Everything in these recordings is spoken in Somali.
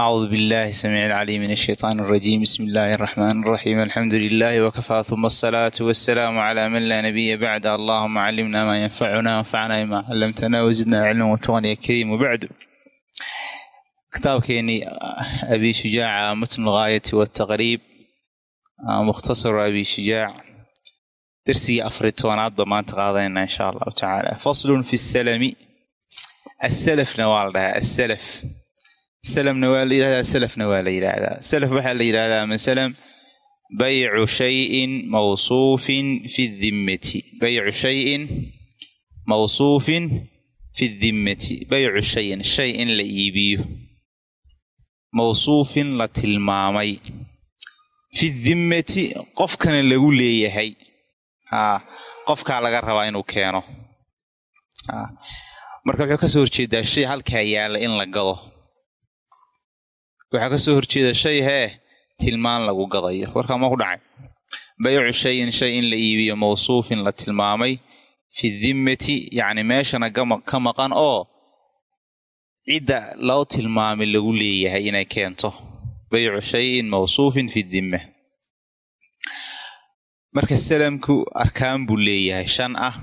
acuudu billahi samiic alcaliim min ashaytaan alrajiim bismi illaahi araxmaan araxiim alxamdu lilaahi wakafaa uma asalaatu wasalaamu calaa man laa nabiya bacda allahuma calimna maa yanfacuna wanfacna bimaa calamtana wasidna cilman watuqan ya kariim wabacdu kitaabkeenii abi shujaaca matnu lgaayati wataqriib mukhtasaru abi shujaac darsigii afari tobanaad ba maanta qaadanaynaa insha allahu tacaala faslun fi salami asalafna waa la dhahaa asalaf salamna waa la yidhahdaa salafna waa la yidhaahdaa salaf waxaa la yidhahdaa masalan baycu shayin mawsuufin fi dimmati baycu shayin mawsuufin fi dimmati baycu shayin shay in la iibiyo. Mawsuufin la tilmaamay. Fi dimmati qofkana lagu leeyahay. Haa qofkaa laga rabaa inuu keeno. Marka wuxuu ka soo horjeedaa shay halkaa yaalla in la waxaa ka soo horjeeda shay hee tilmaan lagu gadayo. Warkaa ma ku dhacay. Baycu shayin shay in la iibiyo mawsuufin la tilmaamay. Fi dimmati yacni meeshana ka maqan oo cidda loo tilmaamay lagu leeyahay inay keento. Baycu shayin mawsuufin fi dimme marka salamku arkaan buu leeyahay shan ah.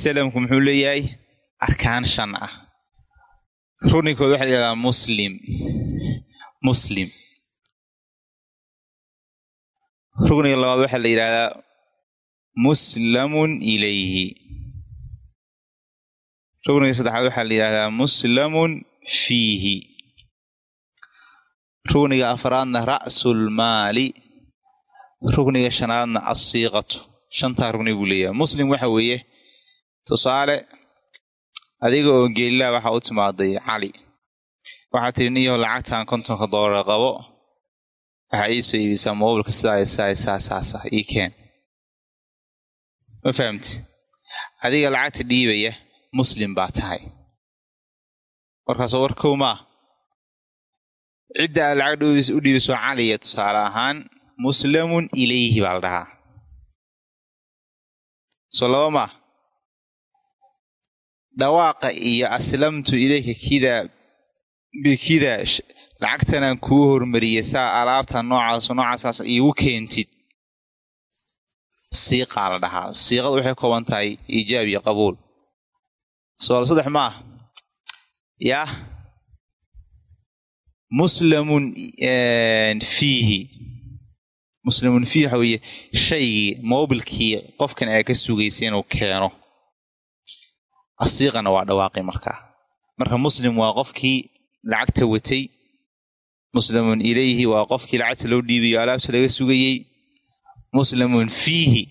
Salamku muxuu leeyahay? Arkaan shan ah runinkood waxa la muslim. Muslim. Rugniga labaad waxaa la yidhahdaa muslamun ilayhi. Rugniga saddexaad waxaa la yidhahdaa muslamun fiihi. Rugniga afaraadna ra'sulmaali rugniga shanaadna asiiqatu. Shantaa rugni buu leeyahay. Muslim waxa weeye tusaale adiga oo geelilaa waxaa u timaaday cali. Waxaa tidhi niyaho lacagtan kontonka doolar qabo. Waxaa ii soo iibisaa moobilka sidaasaasaasa ii keen. Ma fahamti? Adiga lacagta dhiibaya muslim baa tahay. Warkaasoo warkow maa cidda aad lacag u dhiibiso caliya tusaale ahaan muslamun ilayhi baa la dhahaa. Soo laba maa dhawaaqa iyo aslamtu ilayka kidaa bikidaa lacagtanaan kuu hormariyay saa alaabta noocaas noocaasas iigu keentid. Siiqaa la dhahaa. Siiqadu waxay kooban tahay iijaab iyo qabuul. Soal saddex ma ah yah muslamun fiihi. Muslamun fiihi waxa weeye shaygii moobilkii qofkan aa ka sugaysay inuu keeno asiiqana waa dhawaaqi markaa marka muslim waa qofkii lacagta watay. Muslamun ilayhi waa qofkii lacagta loo dhiibayo alaabta laga sugayey. Muslamun fiihi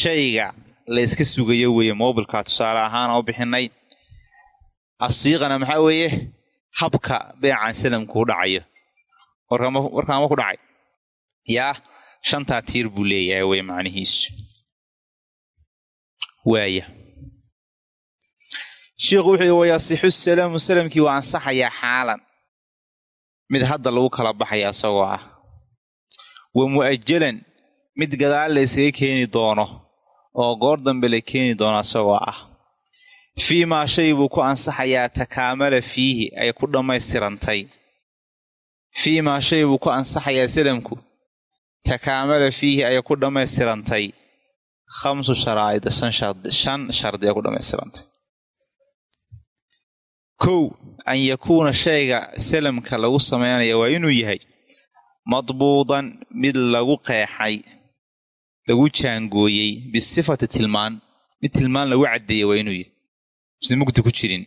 shayga la yska sugayo weeye moobilkaa. Tusaale ahaan oo bixinay asiiqana maxaa weeye habka beecan salamku u dhacayo. Warkaama ku dhacay? Yaa shantaa tiir buu leeyahay wey macnihiisu. Waaya sheikhu wuxuu yii wayasixu salaamu salamkii waa ansaxayaa xaalan. Mid hadda lagu kala baxaya isagoo ah wa mu'ajalan mid gadaal la yskaga keeni doono oo goor dambe la keeni doono isagoo ah. Fii maa shay buu ku ansaxayaa takaamala fiihi ay ku dhammaystirantay. Fii maa shay buu ku ansaxayaa salamku takaamala fiihi ay ku dhammaystirantay. Khamsu sharaa'id shan shardi ay ku dhammaystirantay kow an yakuuna shayga salamka lagu samaynaya waa inuu yahay madbuudan mid lagu qeexay lagu jaangooyey bisifati tilmaan. Mid tilmaan lagu caddeeyey waa inuu yahay. Mse mugdi ku jirin.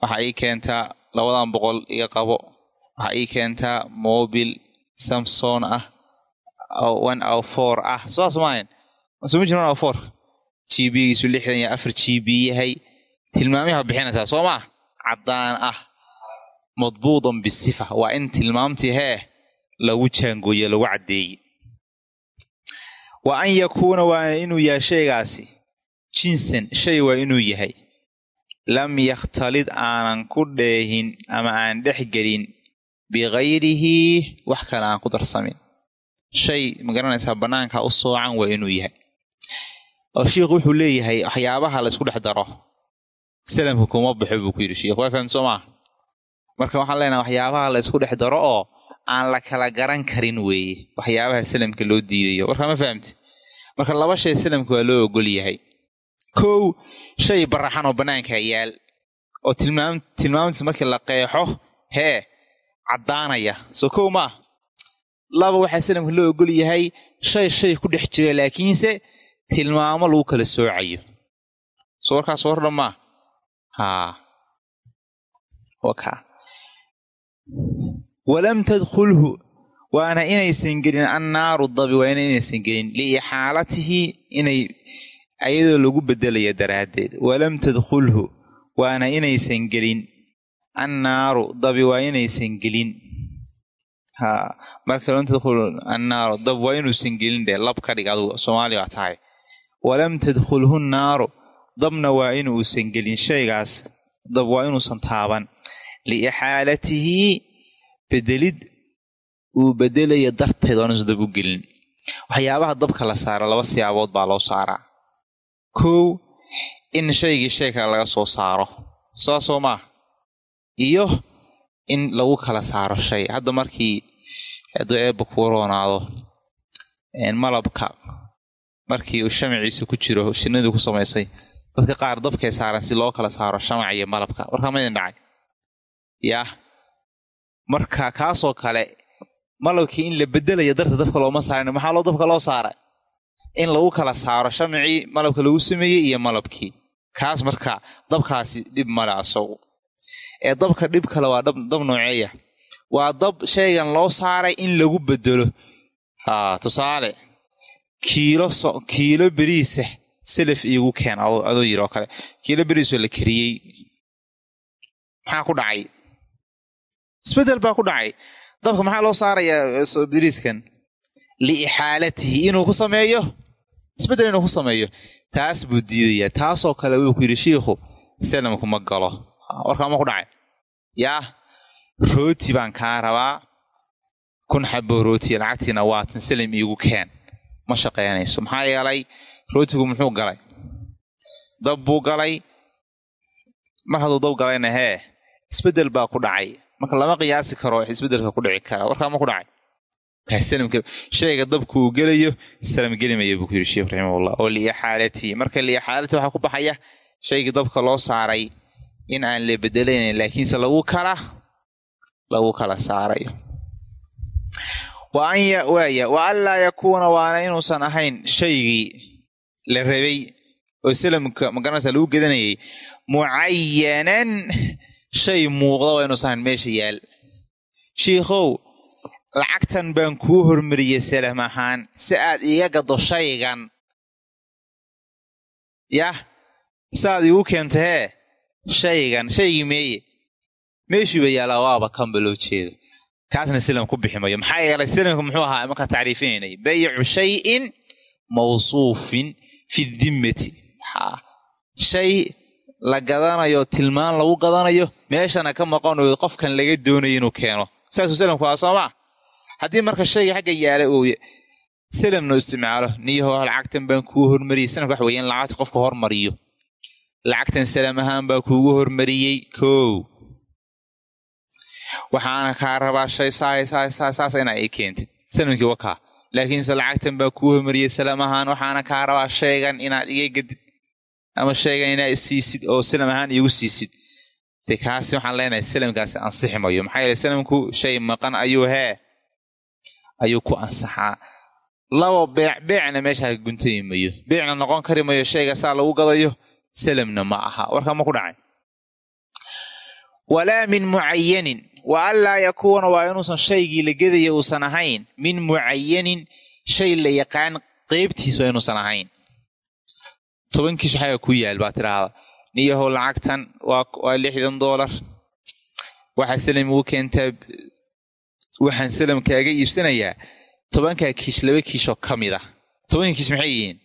Waxaa ii keentaa labadan boqol iga qabo. Waxaa ii keentaa mobil samson ah one o four ah. Soas maahan. Soma jirin one o four? G bgiisu lixdan iyo afar g b yahay tilmaamiha bixinaysaa soo maa caddaan ah. Madbuudan bisifa. Waa in tilmaamtii hee lagu jaangooye lagu caddeeye wa an yakuuna waana inuu yahay shaygaasi. Jinsan shay waa inuu yahay. Lam yakhtalid aanan ku dheehin ama aan dhex gelin bikayrihi wax kale aan ku darsamin. Shay ma garanaysaa bannaanka u soocan waa inuu yahay. Oo leeyahay waxyaabaha la isku daro salamka kuma baxo buu ku yidhi shiikh waa fahamti soo marka waxaan leenahay waxyaabaha la isku dhex daro oo aan la kala garan karin weeye waxyaabaha salamka loo diidayo. Warka ma fahamti? Marka laba shay salamka waa loo ogol yahay. Kow shay baraxan oo bannaanka yaal oo tilmaam tilmaamtiis markii la qeexo hee caddaanaya. Soo kow ma laba waxaa salamka loo ogol yahay shay shay ku dhex jira laakiinse tilmaamo lagu kala soocayo. Soo warkaas wardha maa haa waka. Walam tadkhulhu. Waana inaysan gelin annaaru dabi waa inaysan gelin liixaalatihi inay ayadoo lagu bedelaya daraaddeed. Walam tadkhulhu. Waana inaysan gelin annaaru dabi waa inaysan gelin ha. Marka lam tadkhul annaaru dab waa inuusan gelin de lab ka dhig adugu soomaali naaru dabna waa inuusan gelin shaygaas dab waa inuusan taaban. Liixaalatihi bedelid uu bedelaya darteed waa inuusan dab u gelin. Waxyaabaha dabka la saara laba siyaabood baa loo saaraa. Kow in shaygii shay kale laga soo saaro. Saasoo maah iyo in lagu kala saaro shay. Hadda markii hadduu eebba kuu roonaado malabka markii uu shamaciisa ku jiro shinadii ku samaysay dadka qaar dabkay saaran si loo kala saaro shamac iyo malabka. Warkaa ma idin dhacay. Yaah marka kaasoo kale malabkii in la bedelaya darta dabka looma saarin maxaa loo dabka loo saaray? In lagu kala saaro shamacii malabka lagu sameeyey iyo malabkii. Kaas marka dabkaasi dhib male asagu. Ee dabka dhib kale waa dab nooceeya. Waa dab shaygan loo saaray in lagu bedelo tusaale. Kiilo kiilo beriisa selaf iigu keen adoo yiri oo kale kiilo beriisoo la kariyey maxaa ku dhacay isbeddel baa ku dhacay dabka maxaa loo saarayaa beriiskan liixaalatihi inuu ku sameeyo? Isbedel inuu ku sameeyo. Taas buu diidayaa. Taasoo kale wuu ku yidhi shiikhu salamku ma galo. Warkaa ma ku dhacay. Yaa rooti baan kaa rabaa. Kun xabo rooti lacagtiina waatan salam iigu keen. Ma shaqaynayso. Maxaa yeelay rootigu muxuu galay? Dab buu galay? Mar hadduu dab galayna hee isbeddel baa ku dhacay. Marka lama qiyaasi karo isbeddelka ku dhici kara. Warkaa ma ku dhacay. Shayga dabku uu gelayo salam gelimaya buu ku yidhi sheikh raximahullah. Oo liixaalatii marka liixaalatii waxaa ku baxaya shaygii dabka loo saaray in aan la bedelaynayn laakiinse lagu kala lagu kala saarayo. Waaya wa an laa yakuuna waana inuusan ahayn shaygii la rabay oo salamka magaranaysa lagu gedanayay. Mucayanan shay muuqda waa inuusan meesha yaal. Shiikhow lacagtan baan kuu hormariyey salam ahaan si aad iiga gado shaygan. Yah si aad iigu keento hee shaygan shaygii meeye. Meeshuuba yaalaa waaba kanba loo jeedo. Kaasna salam ku bixi mayo maxaa yeelay salamka muxuu ahaa markaa tacriifinaynay. Baycu shayin mawsuufin fi dimmati. Shay la gadanayo tilmaan lagu gadanayo meeshana ka maqanayo qofkan laga doonayo inuu keeno. Saasuu salamku ahaa soo maa haddii marka shayga xagga yaalla uu salamna isticmaalo niyaho lacagtan baan kuu hormariyey. Salamka waxa weye in lacagta qofka hormariyo. Lacagtan salam ahaan baa kuugu hormariyey kow waxaana kaa rabaa shay saasa inaa ii keentid. Salamkii wakaa laakiinse lacagtan baa kuu hormariyey salam ahaan waxaana kaa rabaa shaygan inaad iga gadid ama shaygan inaad isiisid oo salam ahaan iigu siisid. De kaasi waxaan leenahay salamkaasi ansixi mayo maxaa yeele salamku shay maqan ayuu hee ayuu ku ansaxaa. Laba beec beecna meesha ka guntami mayo beecna noqon kari mayo shayga saa lagu gadayo salamna ma aha. Warkaa ma ku dhacay? Walaa min mucayanin wa an laa yakuuna waa inuusan shaygii la gedaya uusan ahayn min mucayanin shay la yaqaan qeybtiis waa inuusan ahayn. Tobankii shaxaga ku yaal baa tidhaahda niyahow lacagtan waa lixdan doolar waxaa salam ugu keentaa waxaan salam kaaga iibsanayaa tobankaa kiish laba kiishoo ka mid ah. Tobankiis maxay yihiin?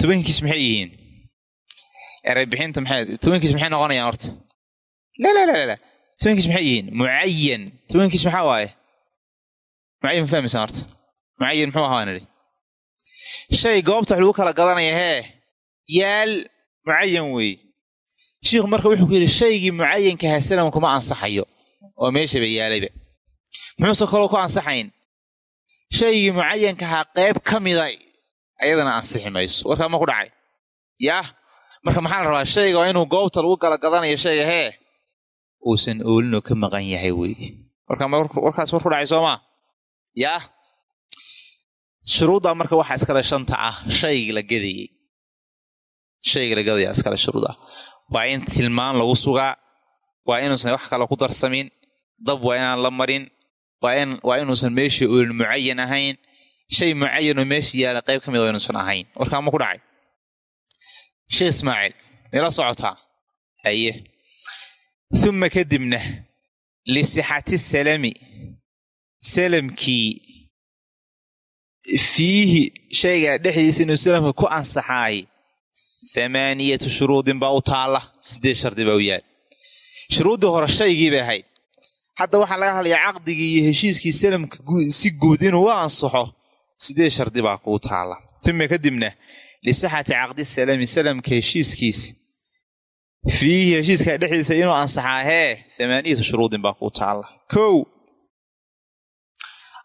Tobankiis maxay yihiin? Ereybixinta maxay tobankiis maxay noqonayaan horta? Lalala tobankiis maxay yihiin? Mucayan tobankiis maxaa waaye? Mucayan ma fahmaysaan horta. Mucayan muxuu ahaa nidhi? Shay goobta wax lagu kala gadanaya hee? Yaal mucayan weeye shiikhu marka wuxuu ku yidhi shaygii mucayankahaa salam kuma ansaxayo. Oo meeshaba yaalayba. Muxuuse kaloo ku ansaxayn? Shaygii mucayankahaa qayb ka mida ayadana ansixi mayso. Warkaa ma ku dhacay? Yaah. Marka maxaa la rabaa shayga waa inuu goobta lagu kala gadanayo shayga hee uusan oolinoo ka maqan yahay weye warkaas war ku dhacay soomaa yaah shuruuddaa marka waxaa iskale shanta ah shaygii la gadayey shayga la gadaya iskale shuruud ah waa in tilmaan lagu sugaa waa inuusan wax kale ku darsamin dab waa inaan la marin waa inuusan meeshii oolin mucayan ahayn. Shay mucayanoo meesha yaalla qayb ka mid waa inuusan ahayn. Warkaa ma ku dhacay. Shee ismaaciil ila socotaa haye uma kadibna lisixati salami salamkii fiihi shaygaa dhexdiisa inuu salamka ku ansaxaay thamaaniyatu shuruudin baa u taalla siddeed shardi baa u yaal shuruuddii hore shaygii bay ahayd hadda waxaa laga hadlayaa caqdigii iyo heshiiskii salamka si guud inuu u ansaxo siddeed shardi baa kuu taalla uma kadibna lisixati caqdi salamka heshiiskiisa fiihi heshiiskaa dhexdiisa inuu ansaxaa hee shuruudin baa kuu taalla. Kow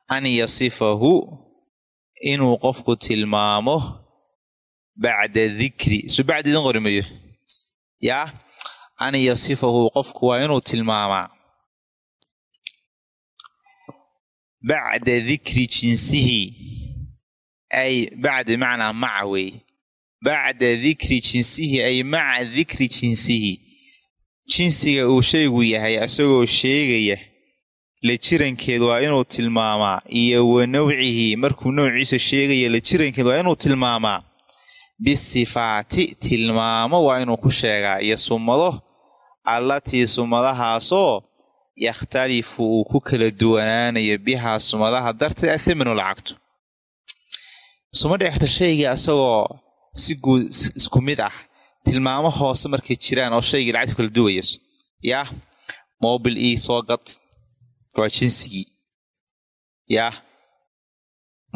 an yasifahu inuu qofku tilmaamo bacda dikri su bacda idin qori mayo. Yaa an yasifahu qofku waa inuu tilmaamaa bacda dikri jinsihi. Ay bacda bimacnaa maca weeye bacda dikri jinsihi ay maca dikri jinsihi. Jinsiga uu shaygu yahay isagoo sheegaya la jirankeed waa inuu tilmaamaa iyo wa nawcihi markuu nowciisa sheegaya la jirankeed waa inuu tilmaamaa. Bisifaati tilmaamo waa inuu ku sheegaa iyo summado allatii summadahaasoo yakhtalifu uu ku kala duwanaanayo bihaa sumadaha darteed athamanu lacagtu. Suma dhexta shayga isagoo si guud isku mid ah. Tilmaamo hoose markay jiraan oo shaygii lacagtu kala duwayso. Yaah mobil ii soo gad. Waa jinsigii. Yaah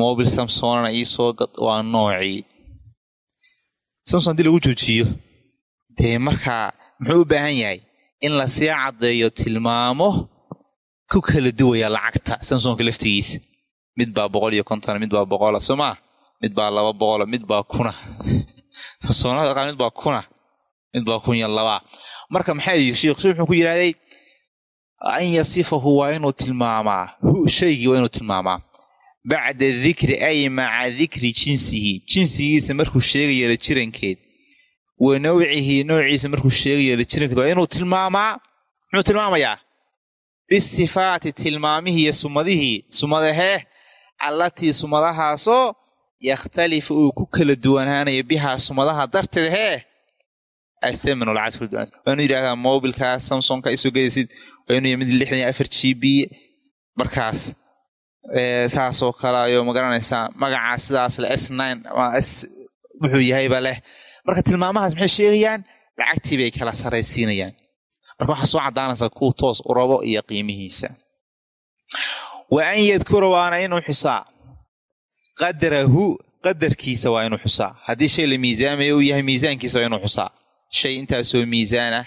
mobil samsonana ii soo gad. Waa noocii. Samson haddii lagu joojiyo dee markaa muxuu u baahan yahay in la sii caddeeyo tilmaamo ku kala duwaya lacagta samsonka laftigiisa? Mid baa boqol iyo konton mid baa boqola soo maa mid baa laba boqola mid baa kuna samsoonada qaar mid baa kuna mid baa kun iyo labaa marka maxaa yihi sheikh shi wuxuu ku yidhahday an yasifahu waa inuu tilmaamaa. Shaygii waa inuu tilmaamaa. Bacda dikri ay maca dikri jinsihi. Jinsigiisa markuu sheegaya la jirankeed wa nawcihi noociisa markuu sheegaya jirankeed waa inuu tilmaamaa. Muxuu tilmaamayaa? Bisifaati tilmaamihii iyo sumadihii sumadahee allatii sumadahaasoo yakhtalifu uu ku kala duwanaanayo bihaa sumadaha darteed hee athamanu lcasr waa inuu yidhahdaa mobilkaa samsonka isoo gedaysid waa inuu lixdan afar g b. Markaas saasoo kale ayuu ma garanaysaa. Magacaa sidaas le s nine s wuxuu yahayba leh. Marka tilmaamahaas maxay sheegayaan? Lacagtii bay kala saraysiinayaan. Marka waxaa soo caddaanaysaa kuwa toos u rabo iyo qiimihiisa. Wa an yadkura waana inuu xusaa qadarahu qadarkiisa waa inuu xusaa. Haddii shay la miisaamayo uu yahay miisaankiisa waa inuu xusaa. Shay intaasoo miisaan ah.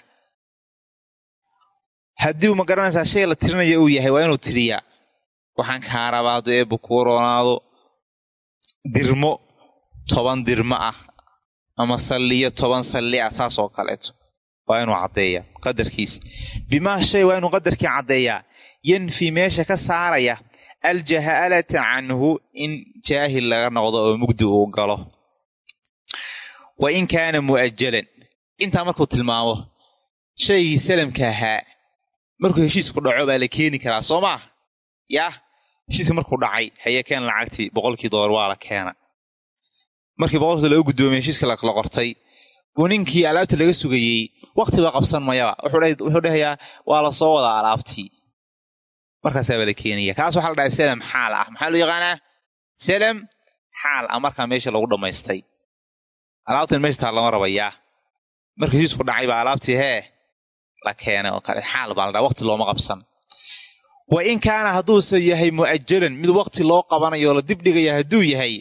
Haddii ma garanaysaa shay la tirinaya uu yahay waa inuu tiriyaa. Waxaan kaa rabaa hadduu eebba kuu roonaado. Dirmo toban dirmo ah. Ama salliyo toban salli ah taas oo kaleeto. Waa inuu caddeeya qadarkiisa bimaa shay waa inuu qadarkii caddeeyaa. Yanfi meesha ka saaraya aljahaalata canhu in jaahil laga noqdo oo mugdi uu galo wa in kaana mu'ajalan intaa markuu tilmaamo shaygii salamka ahaa markuu heshiisku dhaco baa la keeni karaa soo maa yaah heshiiska markuu dhacay haye keen lacagtii boqolkii doolar waa la keena markii boqolkii laga guddoomay heshiiska la qortay buu ninkii alaabta laga sugayey waktiba qabsan mayaba wuxuu dhahayaa waa la soo wadaa alaabtii markaasaa baa la keenaya. Kaas waxaa la dhahay salam xaal ah. Maxaa loo yaqaanaa? Salam xaal a markaa meesha lagu dhammaystay alaabtan meeshtaa lama rabayaa. Marka heshiisku dhacay baa alaabtii hee la keenay oo kale. Xaal baa la dhaha waqti looma qabsan. Wa in kaana hadduuse yahay mu'ajalan mid waqti loo qabanayo la dibdhigaya hadduu yahay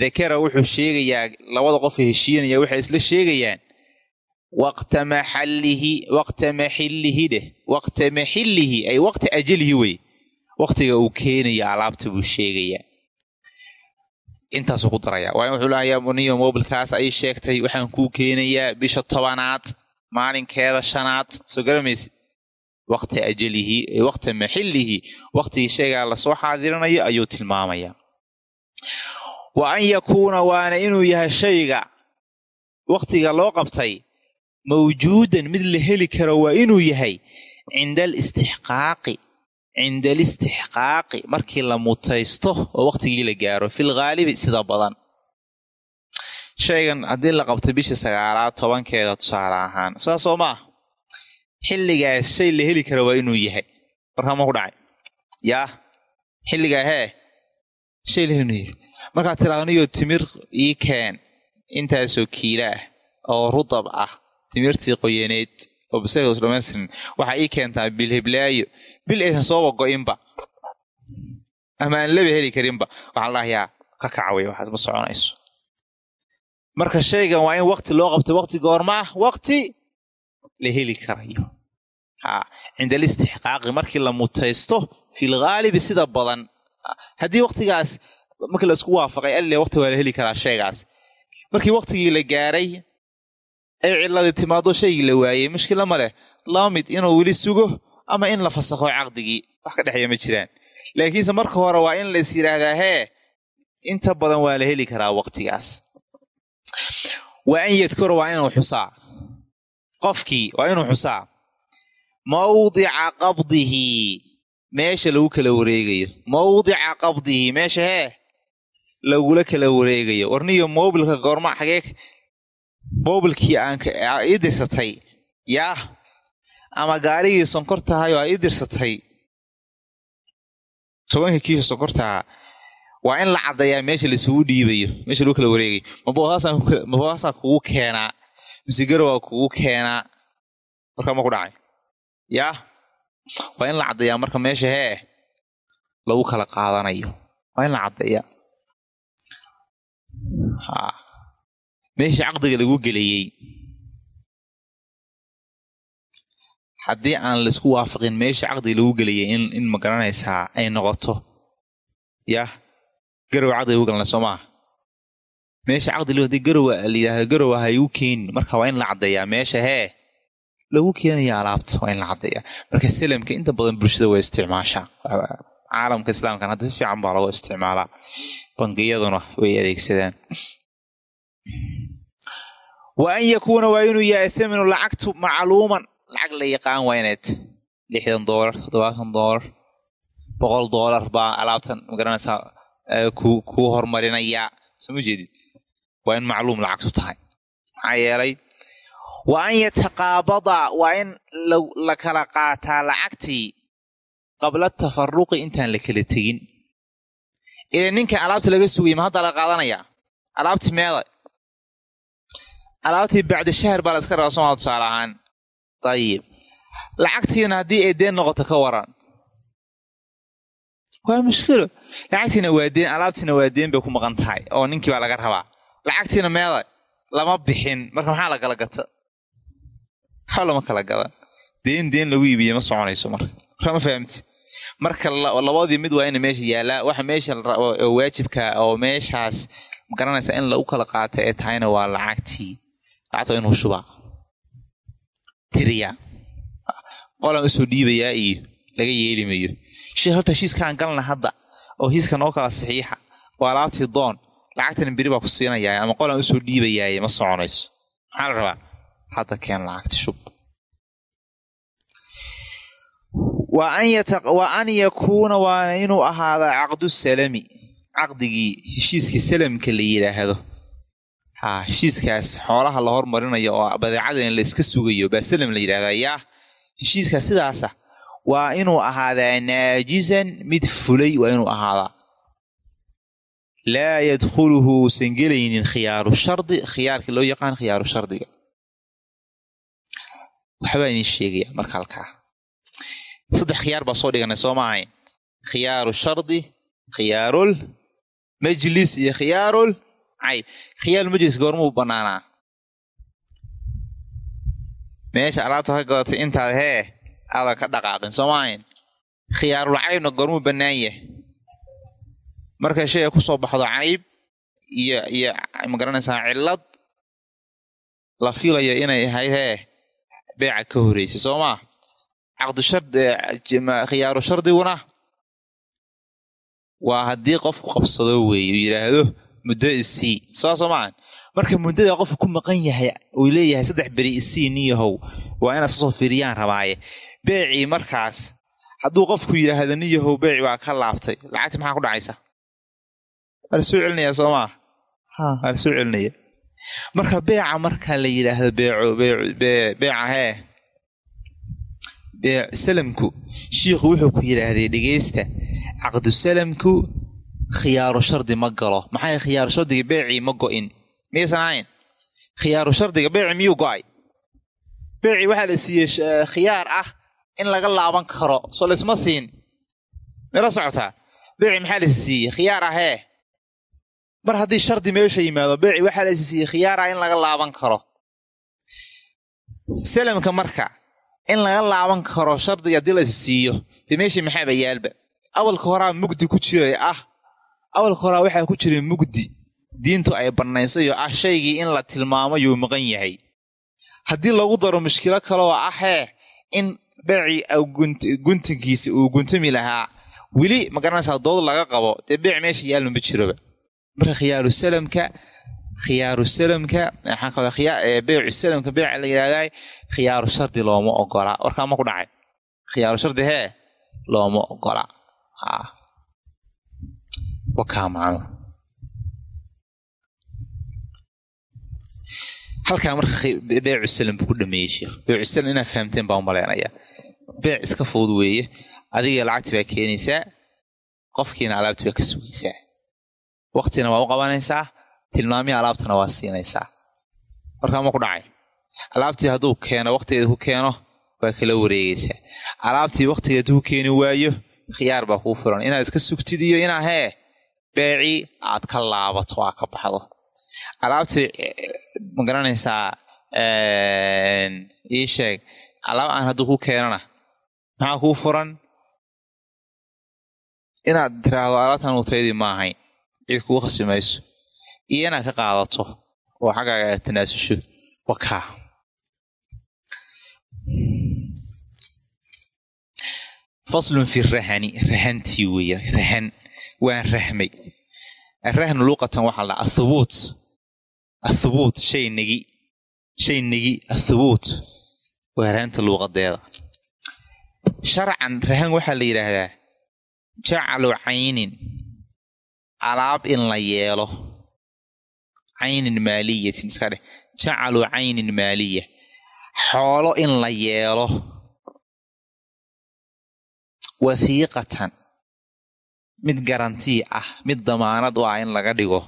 dakara wuxuu sheegayaa labada qof heshiinaya waxay isla sheegayaan waqta maxallihi waqta maxillihi dheh waqta maxillihi ay waqta ajalihi wey. Waqtiga uu keenaya alaabta buu sheegayaa intaasuu ku daraya. Waa in wuxuu lahayaa muniyo mobilkaas ay sheegtay waxaan kuu keenayaa bisha tobanaad maalinkeeda shanaad. Soo garamaysid waqta ajalihi waqta maxillihi waqtigii shaygaa la soo xaadirinayo ayuu tilmaamaya. Wa an yakuuna waana inuu yahay shayga. Waqtiga loo qabtay mawjuudan mid la heli karo waa inuu yahay cinda alistixqaaqi cinda alistixqaaqi. Markii la mutaysto oo waqtigii la gaaro fil ghaalibi sida badan. Shaygan haddii la qabtay bishii sagaalaad tobankeeda tusaale ahaan saasoo maah xilligaas shay la heli kara waa inuu yahay. Warkama ku dhacay? Yaa xilligaa hee shay la heli yahay markaad tiraadaniyo timir ii keen intaasoo kiila ah oo rudab ah timirtii qoyaneed oo bisagas dhamaystirin waxaa ii keentaa bilhiblaayo bil aysan sooba go'inba ama aan laba heli karinba. Waxaa la dhahayaa ka kacway waxaas ma soconayso. Marka shaygan waa in waqti loo qabto waqti goorma ah waqti la heli karayo. Ha cinda alistixqaaqi markii la mutaysto fil ghaalibi sida badan. Haddii waqtigaas markii la isku waafaqay alle waqti waa la heli karaa shaygaas. Markii waqtigii la gaaray ay ciladii timaado shaygii la waayey mushkila ma leh. Laba mid inuu weli sugo ama in la fasakho caqdigii. Wax ka dhexeeya ma jiraan. Laakiinse marka hore waa in lais yidhaahdaa hee inta badan waa la heli karaa waqtigaas. Wa an yadkura waa inuu xusaa. Qofkii waa inuu xusaa. Mawdica qabdihi. Meesha lagu kala wareegayo. Mawdica qabdihi. Meesha hee lagula kala wareegayo. Warniyo mobilka goorma xagee mobilkii aan ii dirsatay. Yaah ama gaarigii sonkortahay oo aa ii dirsatay. Tobanka kiisha sonkortaha waa in la caddayaa meesha laisugu dhiibayo meesha lagu kala wareegayo maboosaaa kugu keenaa? Misigaro kugu keenaa? Markaa ma ku dhacay. Yaah waa in la caddeeyaa marka meesha hee lagu kala qaadanayo. Waa in la caddeeyaa ha meesha caqdiga lagu gelayey haddii aan la isku waafaqin meesha caqdiga lagu gelayay in ma garanaysaa ay noqoto? Yah garow caqdiga lagu galna soo maaha meesha caqdi haddii garowa la yidhahdo garowa ha igu keenin marka waa in la caddeeyaa. Meesha hee lagu keenaya alaabta waa in la caddeeyaa. Marka salamka inta badan bulshada way isticmaashaa. Caalamka islaamkan hadda si fiican baa lagu isticmaalaa. Bangiyaduna way adeegsadaan wa an yakuuna waa inuu yahay thaminu lacagtu macluuman. Lacag la yaqaan waa inayd lixdan doolar toddobaatan doolar boqol doolar baa alaabtan ma garanaysaa kuu hormarinayaa. Soo ma jeedid waa in macluum lacagtu tahay. Maxaa yeelay wa an yataqaabada waa in la kala qaataa lacagtii qabla tafaruqi intaan la kala tegin. Ila ninkan alaabta laga sugayay ma hadda la qaadanayaa alaabtii meeda alaabtii bacda shahar baa la iska rabaa somaa tusaale ahaan. Ayib lacagtiina haddii ay deen noqoto ka waran waa mushkilo. Lacagtiina waa deen alaabtiina waa deen bay ku maqan tahay oo ninkii baa laga rabaa. Lacagtiina meeda lama bixin marka maxaa la kala gata? Kala gadan deen deen lagu iibiye ma soconayso marka. Ma fahamti? Marka labadii mid waa ina meesha yaallaa waxa meesha waajibka oo meeshaas magaranaysa in lagu kala qaata ee tahayna waa lacagtii lacagta inuu shubaa. Tiriyaa. Qolan u soo dhiibayaa iyo laga yeelimayo shee horta heshiiskaan galna hadda oo heshiiska noo kala saxiixa waa alaabtii doon. Lacagtana beri baa ku siinayaa ama qolan u soo dhiibayaaye ma soconayso. Maxaa la rabaa? Hadda keen lacagti shub. Wa an yakuuna waana inuu ahaadaa caqdu salami. Caqdigii heshiiska salamka la yidhaahdo ha heshiiskaas xoolaha la hormarinayo oo badeecadan la iska sugayo baa salam la yidhahdaa yaa heshiiskaas sidaasa waa inuu ahaadaa naajisan mid fulay waa inuu ahaadaa. Laa yadkhuluhu uusan gelaynin khiyaaru shardi khiyaarkii loo yaqaan khiyaaru shardiga. Waxbaa idin sheegaya marka halkaa. Saddex khiyaar baa soo dhiganay soo ma ahayn khiyaaru shardi khiyaarul majlis iyo khiyaarul cayb khiyaarul majlis goormuu banaanaa meesha alaabta ka gadatay intaad hee aadan ka dhaqaaqin soo ma ahayn? Khiyaarul caybna goormuu bannaan yahay. Markay ku soo baxdo cayb iyo iyo ma garanaysaa cillad la filayo inay ahayd hee beeca ka horeysay soo maa caqdukhiyaaru shardiguna waa haddii qofku qabsado weeye uu yidhaahdo muddo isii soo soo maan marka muddada qofku ku maqan yahay uu leeyahay saddex beri isii niyahow waa inaad sasoo fiiriyaan rabaaye. Beecii markaas hadduu qofku yidhaahdo niyahow beeci waa ka laabtay. Lacagti maxaa ku dhacaysa? Waa la soo celinaya soo maa waa la soo celinaya. Marka beeca marka la yidhaahdo beeca hee. Salamku shiikhu wuxuu ku yidhaahday dhegeysta caqdu salamku khiyaaru shardi ma galo. Maxaa khiyaaru shardiga beecii ma go'in. Miyaysan ahayn? Khiyaaru shardiga beeci miyuu go'ay? Beecii waxaa la siiyey khiyaar ah in laga laaban karo. Soo laysma siin. Mela socotaa beeci maxaa la siiyey? Khiyaar ahee mar haddii shardi meesha yimaado beeci waxaa la siiyey khiyaar ah in laga laaban karo. Salamka marka in laga laaban karo shardiga haddii la siiyo dee meeshii maxaaba yaalba? Awalka horaa mugdi ku jiray ah awalka horaa waxaa ku jiray mugdi. Diintu ay bannaysayo ah shaygii in la tilmaamo yuu maqan yahay. Haddii lagu daro mushkilo kaleoo ahee in beecii guntankiisa uu guntami lahaa weli ma garanaysaa dood laga qabo dee beec meesha yaalma ma jiroba. Marka khiyaaru salamka khiyaaru salamka beecu salamka beeca la yidhahdaa khiyaaru shardi looma ogola. Warkaa ma ku dhacay. Khiyaaru shardi hee looma ogola wakaa macnu halkaa marka beecu salam buu ku dhameeyey sheekh beecu salam inaad fahamteen baa umaleynaya beec iska fudud weeye adiga lacagti baa keenaysaa qofkiina alaabti baa ka sugaysaa waktina waa u qabanaysaa tilmaamihii alaabtana waa siinaysaa markaa ma ku dhacay alaabtii hadduu keeno waktigeeda ku keeno waa kala wareegaysaa alaabtii waktigeed ku keeni waayo khiyaar baa kuu furan inaad iska sugtid iyo inaa hee beecii aad ka laabato aa ka baxdo. Alaabtii ma garanaysaa ii sheeg alaab aan hadduu ku keenana maxaa kuu furan? Inaad tiraahdo alaabtan wutaydii ma ahayn cid kugu khasbi mayso iyo inaad ka qaadato oo xaggaaga aad tanaasusho wakaa. Faslun fi rahani rahantii weeye rahan waan rahmay. Arahnu luqatan waxaa la athubuut. Athubuut shay negi shay negi athubuut. Waa rahanta luuqadeeda. Sharcan rahan waxaa la yidhaahdaa jaclu caynin. Alaab in la yeelo. Caynin maaliyatin iska dheh. Jacalu caynin maaliya. Xoolo in la yeelo. Wathiiqatan mid garantii ah mid damaanad u ah in laga dhigo.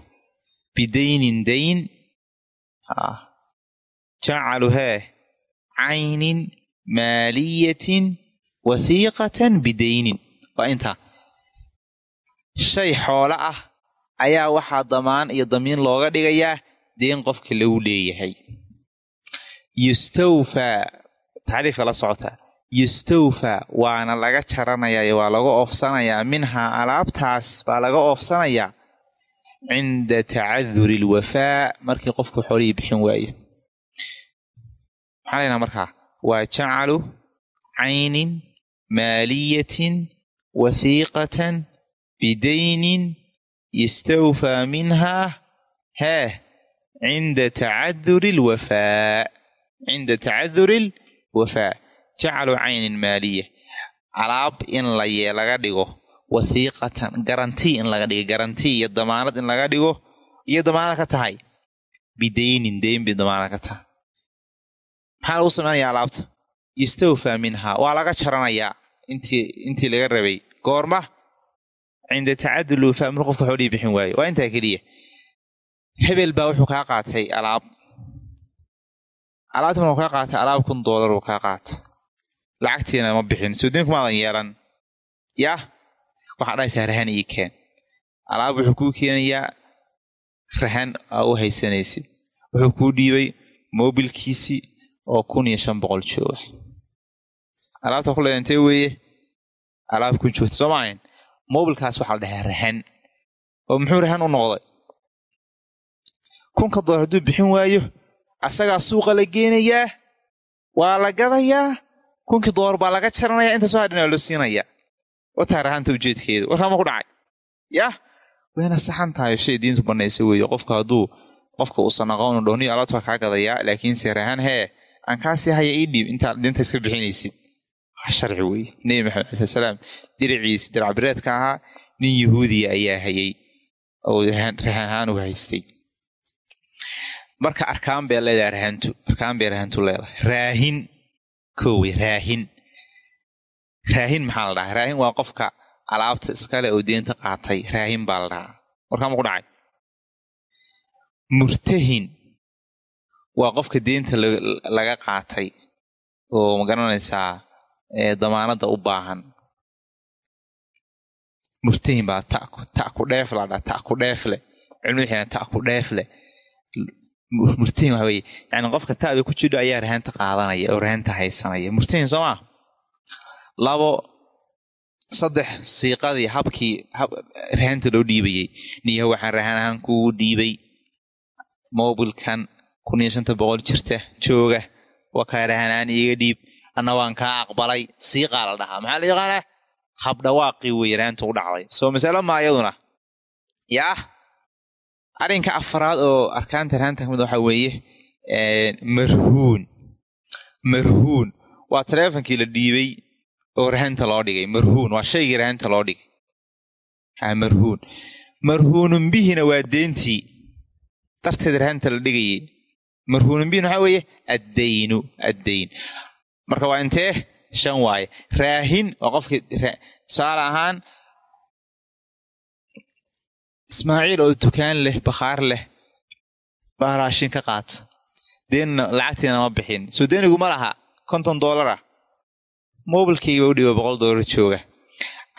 Bidaynin dayn jacalu hee caynin maaliyatin wathiiqatan bidaynin. Waa intaa. Shay xoolo ah ayaa waxaa damaan iyo damiin looga dhigayaa deen qofka lagu leeyahay. Yustawfaa tacriifka la socota yustawfaa waana laga jaranayaa waa laga oofsanayaa. Minhaa alaabtaas baa laga oofsanayaa cinda tacaduri alwafaa markii qofku xoolihii bixin waayo. Maxaa laynaa markaa? Waa jacalu caynin maaliyatin wathiiqatan bidaynin yastawfaa minhaa hee cinda tacaduri lwafaa cinda tacaduri lwafaa jacalu caynin maaliya. Alaab in laye laga dhigo wathiiqatan garantii in laga dhigo garantii iyo damaanad in laga dhigo iyo damaanad ka tahay. Bidaynin dayn bay damaanad ka tahay. Maxaa lagu samaynayaa alaabta? Yastawfaa minhaa. Waa laga jaranayaa intii intii laga rabay. Goorma cinda tacadul wafaa mar qofka xoolihii bixin waayo. Waa intaa keliya. Hebel baa wuxuu kaa qaatay alaab. Alaabta markuu kaa qaatay alaab kun doolar uu kaa qaatay lacagtiina ma bixin suudiinku maadan yeelan. Yah waxaa dhahaysaa rahan ii keen. Alaab wuxuu kuu keenayaa rahan aa u haysanaysid. Wuxuu kuu dhiibay moobilkiisii oo kun iyo shan boqol jooga. Alaabta ku leeda intee weeye alaab kun joogta soo maahayn? Moobilkaas waxaa la dhahaa rahan. Oo muxuu rahan u noqday? Kunka doolar hadduu bixin waayo asagaa suuqa la geenayaa? Waa la gadayaa kunkii doolar baa laga jaranaya inta soo hadhin waa loo siinayaa. Wataa rahanta ujeedkeedu. Warkaama ku dhacay. Yah wayna saxan tahay shay diintu banaysa weeye qofka hadduu qofka uusan aqoonu dhowniyo alaabta waa kaa gadayaa laakiinse rahan hee aan kaasii haya ii dhiib. Intaad dinta iska bixinaysid. Waa sharci weeye nebi maxamed alai salaam diraciisi diracbireedka ahaa nin yahuudiya ayaa hayay. Oo rahan ahaan u haystay. Marka arkaan bay leedahay rahantu arkaan bay rahantu leedahay. Raahin kowe raahin. Raahin maxaa la dhahaa? Raahin waa qofka alaabta iskale oo deenta qaatay. Raahin baa la dhahaa. Warkaama ku dhacay. Murtahin waa qofka deenta laga qaatay oo ma garanaysaa damaanada u baahan. Murtahin baa taku dheef la dhaa taku dheefle cilmadu waxay taku dheefle murtahin waxa weye yani qofka ta'da ku jidho ayaa rahanta qaadanaya oo rahanta haysanaya. Murtahin soo labo saddex siiqadii habkii rahanta loo dhiibayey niyaho waxaan rahan ahaan kugu dhiibay mobilkan kun iyo shanta boqol jirta jooga. Waa kaa rahan ahaan iiga dhiib. Anna waan kaa aqbalay. Siiqaa la dhahaa. Maxaa la yaqaanaa? Habdhawaaqii wey rahanta u dhacday. Soo masalo maa iyaduna yaah arrinka afaraad oo arkaanta raanta ka mid waxaa weeye marhuun. Marhuun. Waa taleefonkii la dhiibay oo rahanta loo dhigay. Marhuun. Waa shaygii rahanta loo dhigay. Marhuun. Marhuunun bihina waa deentii darteed rahanta la dhigayay. Marhuunun bihin waxaa weeye addaynu addayn. Marka waa intee? Shan waaye. Raahin waa qofkii tusaale ahaan ismaaciil oo dukaan leh bakhaar leh baa raashin ka qaata deenna lacagtiina ma bixin. Soo deenigu ma laha konton doolara mobilkayga u dhiba boqol doolar jooga.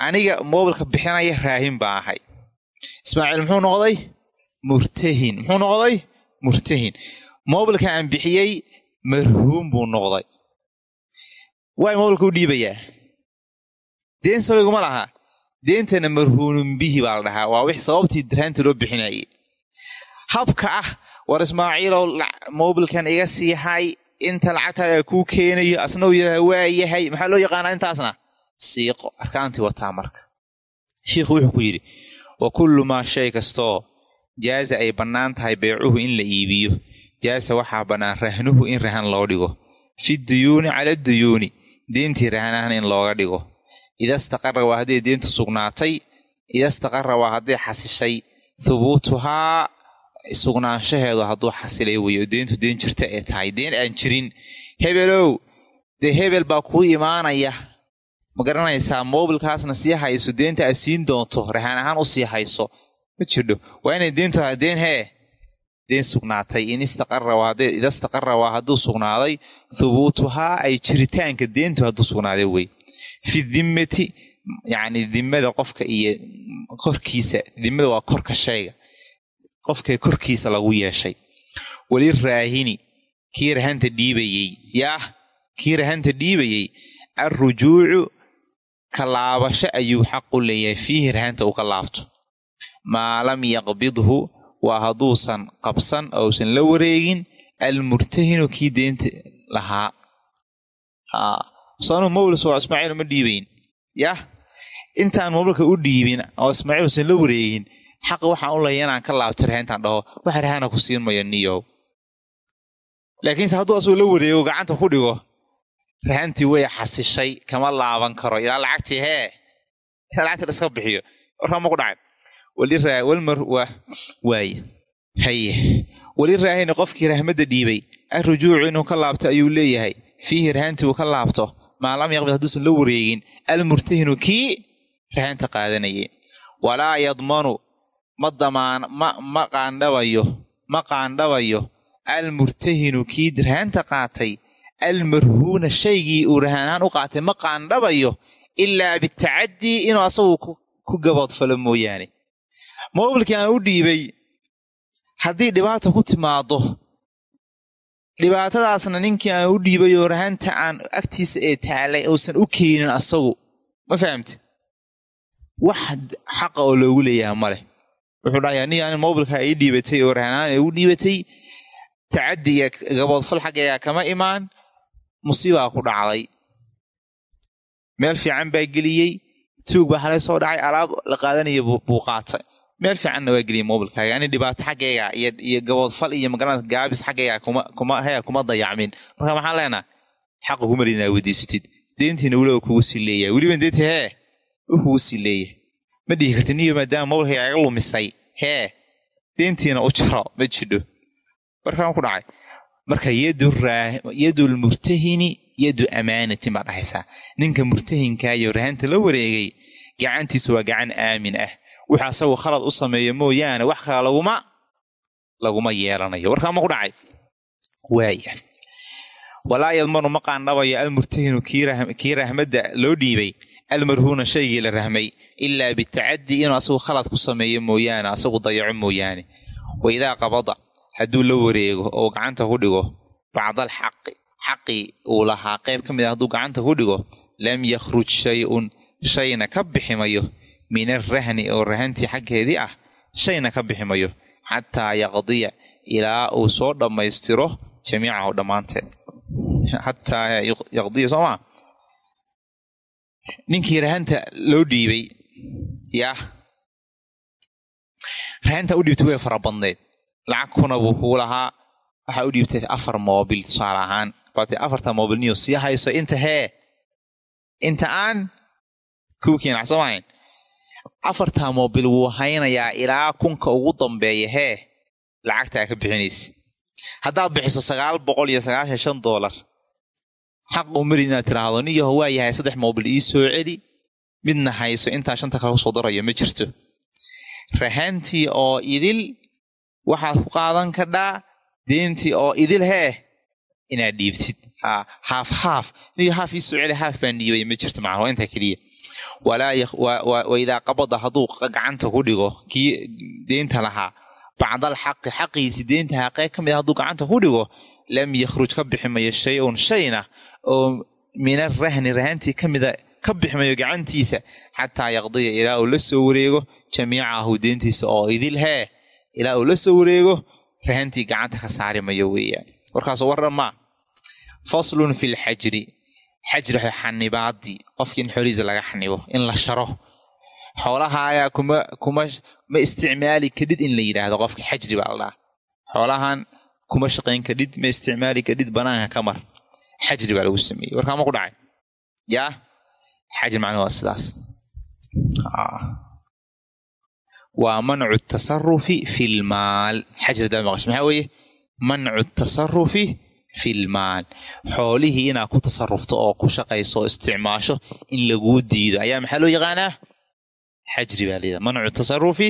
Aniga mobilka bixinaya raahin baa ahay. Ismaaciil muxuu noqday? Murtahin. Muxuu noqday? Murtahin. Mobilka aan bixiyey marhuum buu noqday. Waay mobilka u dhiibayaa? Deen soliguma laha deentana marhuunun bihi baa la dhahaa. Waa wix sababtii diraanta loo bixinayay habka ah war ismaaciilow mobilkan iga sii hay inta lacagtaada kuu keenayo asna uu yidhaha waa yahay. Maxaa loo yaqaanaa intaasna? Siiqo. Arkaantii wataa marka. Shiikhu wuxuu ku yidhi wa kullu maa shay kastoo jaaza ay bannaan tahay beecuhu in la iibiyo. Jaasa waxaa bannaan rahnuhu in rahan loo dhigo. Fi duyuuni cala duyuuni. Deentii rahan ahan in looga dhigo idastaqara waa hadday deentu sugnaatay idastaqara waa hadday xasishay thubuutuhaa sugnaanshaheedu hadduu xasilay weyo deentu deen jirta ee tahay deen aan jirin hebelow dee hebel baa kuu imaanaya ma garanaysaa mobilkaasna sii hayso deenta aad siin doonto rahaan ahaan u sii hayso ma jirdho waa inay deentu tahay deen hee deen sugnaatay in istaqara waa idastaqara waa hadduu sugnaaday thubuutuhaa ay jiritaanka deentu hadduu sugnaaday wey fi dimmati yacni dimmada qofka iyo korkiisa dimmada waa korka shayga qofka korkiisa lagu yeeshay weli raahini kii rahanta dhiibayey yaah kii rahanta dhiibayey alrujuucu ka laabasho ayuu xaq u leeyahay fiihi rahanta uu ka laabto maa lam yaqbidhu waa hadduusan qabsan ousan la wareegin almurtahinu kii deenta lahaa soanu mobil soo ismaaciil uma dhiibayn. Yah intaan mobilka u dhiibin oo ismaaciil usan la wareegin xaq waxaan u leeya inaan ka laabto rahantaan dhaho waxa rahana ku siin mayo niyow. Laakiinse hadduu asuu la wareego gacanta ku dhigo rahantii way xasishay kama laaban karo. Ilaa lacagtii hee ilaa lacagtii la iska bixiyo. Warkama ku dhacay walmar waaye. Haye weli qofkii rahmadda dhiibay alrujuucu inuu ka laabto ayuu leeyahay. Fiihi rahantii uu ka laabto maa lam yaqbid hadduusan la wareegin almurtahinu kii rahanta qaadanayay walaa yadmanu ma damaan ma qaandhabayo ma qaandhabayo almurtahinu kii dirhaanta qaatay almarhuuna shaygii uu rahaanahaan u qaatay ma qaandhabayo ilaa bitacadii inuu asagu ku gaboodfalo mooyaane moobilkii aan u dhiibay haddii dhibaata ku timaado dhibaatadaasna ninkii aan u dhiibay oo rahanta aan agtiisa ee taalay uusan u keenin asagu ma fahamte wax xaqa oo loogu leeyaha ma leh. Wuxuu dhahayaa ni aan mobilka ii dhiibatay oo rahanaan igu dhiibatay tacaddi iyo gaboodfal xaggeegaa kama imaan musiibaa ku dhacday. Meel fiican baa geliyey tuug baa halay soo dhacay alaab la qaadanaya buu qaatay meel fiicanna waa geliyay mobilkaaga ani dhibaato xaggayga iyo gaboodfal iyo magaranad gaabis xaggayga haya kuma dayacmin. Marka maxaan leenaha xaqa kumalid inaa weydiisatid deentiina weliba kugu sii leeyahay. Weliba deenti hee u kugu sii leeyahay. Ma dhihi karti niyo maadaama mobilkayga aga lumisay. Hee deentiina u jaro ma jidho. Markaan ku dhacay marka yadul murtahini yadu amaanatin baa dhahaysaa. Ninka murtahinkaayo rahanta la wareegay gacantiisa waa gacan aamin ah wuxu asagu khalad u sameeyo mooyaane wax kale laguma laguma yeelanayo. Warkaa ma ku dhacay? Waaya walaa yadmanu ma qaandhabayo almurtahinu kii rahmadda loo dhiibay almarhuuna shaygii la rahmay ilaa bitacadii inuu asagu khalad ku sameeyo mooyaane asagu dayaco mooyaane. Wa idaa qabada hadduu la wareego oo gacanta ku dhigo bacdal xaqi xaqii uu lahaa qayb ka mid a hadduu gacanta ku dhigo lam yakhruj shay-un shayna ka biximayo min arahni oo rahantii xaggeedii ah shayna ka biximayo xataa yaqdiya ilaa uu soo dhammaystiro jamiicahu dhammaanteed. Xataa yaqdiya soomaa ninkii rahanta loo dhiibay yah rahanta u dhiibtay way fara badneed lacag kuna buu kuu lahaa. Waxaa u dhiibtay afar moobil tusaale ahaan. Baate afarta moobil niyo sii hayso inta hee. Inta aan kuwkiinac soo mahayn afartaa moobil wuu haynayaa ilaa kunka ugu dambeeya hee lacagtaa ka bixinaysa. Haddaad bixiso sagaal boqol iyo sagaashan shan doolar xaq u mari inaad tiraahdo niyaho waa yahay saddex moobil ii soo celi. Midna hayso intaa shanta kale ku soo darayo ma jirto. Rahantii oo idil waxaad ku qaadan kadhaa deentii oo idil hee inaad dhiibtid. Haaf haaf niyo haaf ii soo celi haaf baan dhiibay ma jirto macna waa intaa keliya wa idaa qabada hadduu gacanta ku dhigo kii deynta lahaa bacdal xaqi xaqiisi deyntahaa qayb ka mid hadduu gacanta ku dhigo lam yakhruj ka bixi mayo shay-un shayna oo min arahni rahantii ka mida ka bixi mayo gacantiisa. Xataa yaqdiya ilaa uu la soo wareego jamiicahu deyntiisa oo idil hee ilaa uu la soo wareego rahantii gacanta ka saari mayo weeyaan. Warkaasoo warran maa faslun fi lxajri xajri xanibaadii qofkii in xoolihiisa laga xanibo in la sharo. Xoolaha ayaa kuma kuma ma isticmaali kadhid in la yidhaahdo qofka xajri baa la xoolahan kuma shaqayn kadhid ma isticmaali kadhid banaanka ka mar. Xajri baa lagu sameeyey. Warkaa ma ku dhacay? Yaa xajri macnuu waa sidaas. Waa mancu tasarufi fi lmaal xajri maqasho maxaa weeye? Mancu tasarufi fi lmaal xoolihii inaad ku tasarufto oo ku shaqayso isticmaasho in laguu diido. Ayaa maxaa loo yaqaanaa? Xajri baa layidhaha mancu tasarufi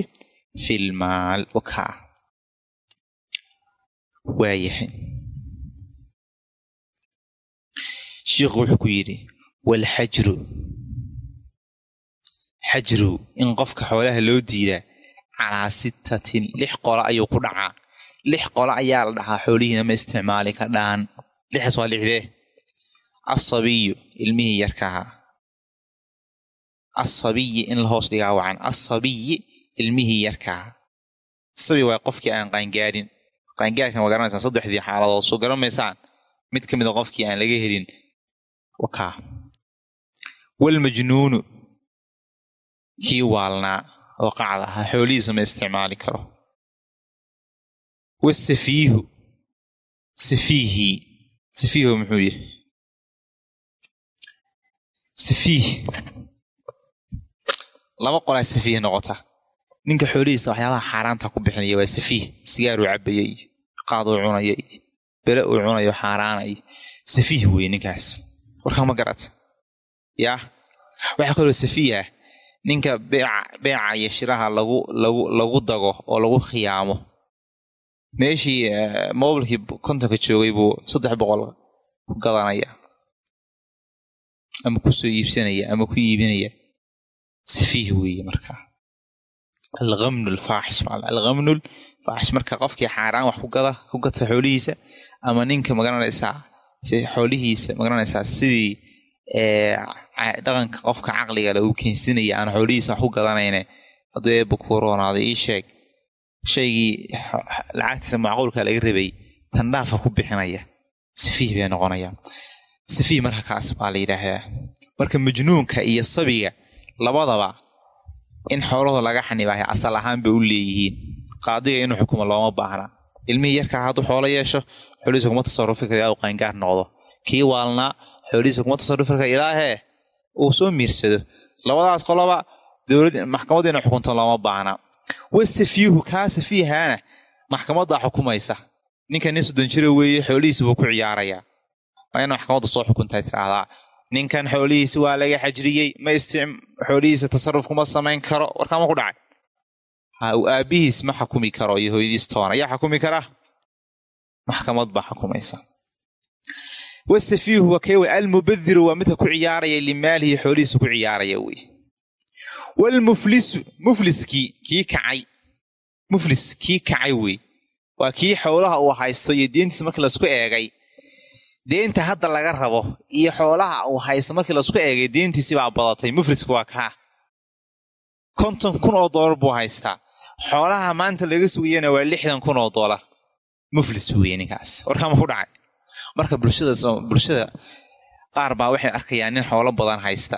fi lmaal wakaa waayahay. Shiikhu wuxuu ku yidhi walxajru xajru. In qofka xoolaha loo diidaa calaa sittatin lix qolo ayuu ku dhacaa lix qolo ayaa la dhahaa xoolihiina ma isticmaali kadhaan lixdaas waa lixdee. Asabiyu ilmihii yarkaha asabiyi in la hoos dhigaa wacan asabiyi ilmihii yarkaha sabi waa qofkii aan qaangaarin qaangaarkan waa garanaysaan saddexdii xaaladood. Soo garamaysaan mid ka mida qofkii aan laga helin. Wakaa walmajnuunu kii waalnaa. Oo qacda ahaa xoolihiisa ma isticmaali karo wasafiihu safiihii safiihu muxuu yahay safiih laba qolaa safiih noqota ninka xoolihiisa waxyaabaha xaaraanta ku bixinaya waa safiih sigaaruu cabaya iyo qaaduu cunaya iyo bele uu cunayo xaaraanay safiih weeye ninkaas warkaa ma garat yaa waxaa kaloo safiih ah ninka beeca iyo shiraha lagu lagu lagu dago oo lagu khiyaamo meeshii eh, mobilkii kontonka joogay buu saddex boqol ku gadanaya ama ku soo iibsanaya ama ku iibinaya. Safiih weeye markaa alhamnu lfaaxish alhamnu lfaaxish marka qofkii xaaraan wax kugada ku gata xoolihiisa ama ninka ma garanaysaa xoolihiisa ma garanaysaa sidii dhaqanka qofka caqligale uu keensinaya aan xoolihiisa wax ku gadanayne hadduu eebba kuu roonaaday ii sheeg shaygii lacagtiisa macquulka laga rabay tandhaafa ku bixinaya. Safiih bay noqonayaan. Safiih marka baa la yidhaahdaa. Marka majnuunka iyo sabiga labadaba in xoolahooda laga xanibaayo asal ahaan bay u leeyihiin. Qaadiga inuu xukumo looma baahna. Ilmihii yarkaa hadduu xoolo yeesho xoolihiisa kuma tasarufi kara u qaangaar noqdo. Kii waalnaa xoolihiisa kuma tasarufi kara. Ilaahee uu soo miirsado. Labadaas qoloba dowlad maxkamadda inay xukunto looma baahna wasafiihu kaa safiihaana maxkamaddaa xukumaysa. Ninka nin soddon jira weeye xoolihiisa buu ku ciyaarayaa waa ina maxkamadda soo xukuntaa tiraahdaa ninkan xoolihiisa waa laga xajriyey. Ma xoolihiisa tasaruf kuma samayn karo. Warkaama ku dhacay? Ha uu aabihiis ma xukumi karo iyo hooyadiis toona. Ayaa xukumi kara? Maxkamad baa xukumaysa. Wasafiihu waa almubadiru waa midka ku ciyaaraya limaalihi xoolihiisa ku ciyaaraya wey walmuflisu mufliskii kii kacay muflis kii kacay wey waa kii xoolaha uu haysto iyo deentiisa markii la isku eegay deenta hadda laga rabo iyo xoolaha uu haysto markii la isku eegay deentiisii baa badatay mufliska waa kaa konton kun oo doolar buu haystaa xoolaha maanta laga sugayana waa lixdan kun oo doolar muflis weye ninkaas warkaama ku dhacay marka bulshada qaar baa waxay arkayaan nin xoolo badan haysta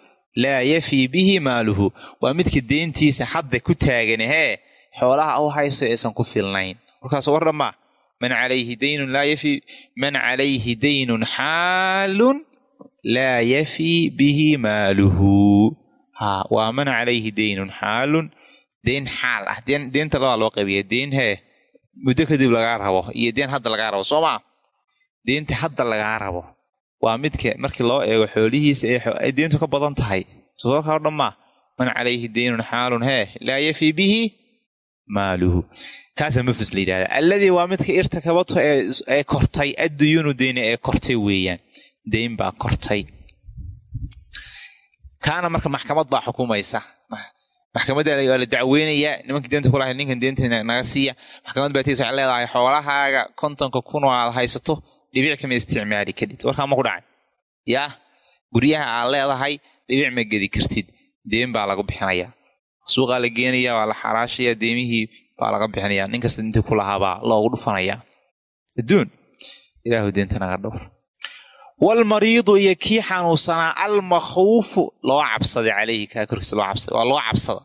laa yafii bihi maaluhu. Waa midka deyntiisa hadda ku taagan hee xoolaha u haysto aysan ku filnayn. Markaas war dhammaa man calayhi daynun laa yafii man calayhi daynun xaalun laa yafii bihi maaluhu. Ha waa man calayhi daynun xaalun deyn xaal ah deenta labaa loo qabiya deyn hee muddo kadib lagaa rabo iyo deen hadda lagaa rabo soo maa deenta hadda lagaa rabo waa midka markii loo eego xoolihiisa ay deentu ka badan tahay. Sosoorkaa o dhan maa man calayhi deynun xaalun hee laa yafii bihi maaluhu. Kaasaa muflis la yidhahda alladii waa midka irtakabato ee kortay adduyuunu deyne ee kortay weeyaan. Deyn baa kortay. Kaana marka maxkamad baa xukumaysa. Maxkamadda la dacweynayaa nimankii deenta kulahay ninkan deenta naga siiya. Maxkamad baa tiisa waxay leedahay xoolahaaga kontonka kun oo aad haysato dhibic kama isticmaali kadid warkaa ma ku dhacay yaa guryaha aad leedahay dhibic ma gedi kartid. Deen baa lagu bixinayaa suuqaa la geenaya waa la xaraashaya deemihii baa laga bixinaya. Nin kasta intii ku lahaabaa loogu dhufanayaa adduun ilaahu deenta naga dhowr. Walmariidu iyo kii xanuunsanaa almakhuufu loo cabsaday caleyhi kaa korkiisa loo cabsaday. Waa loo cabsada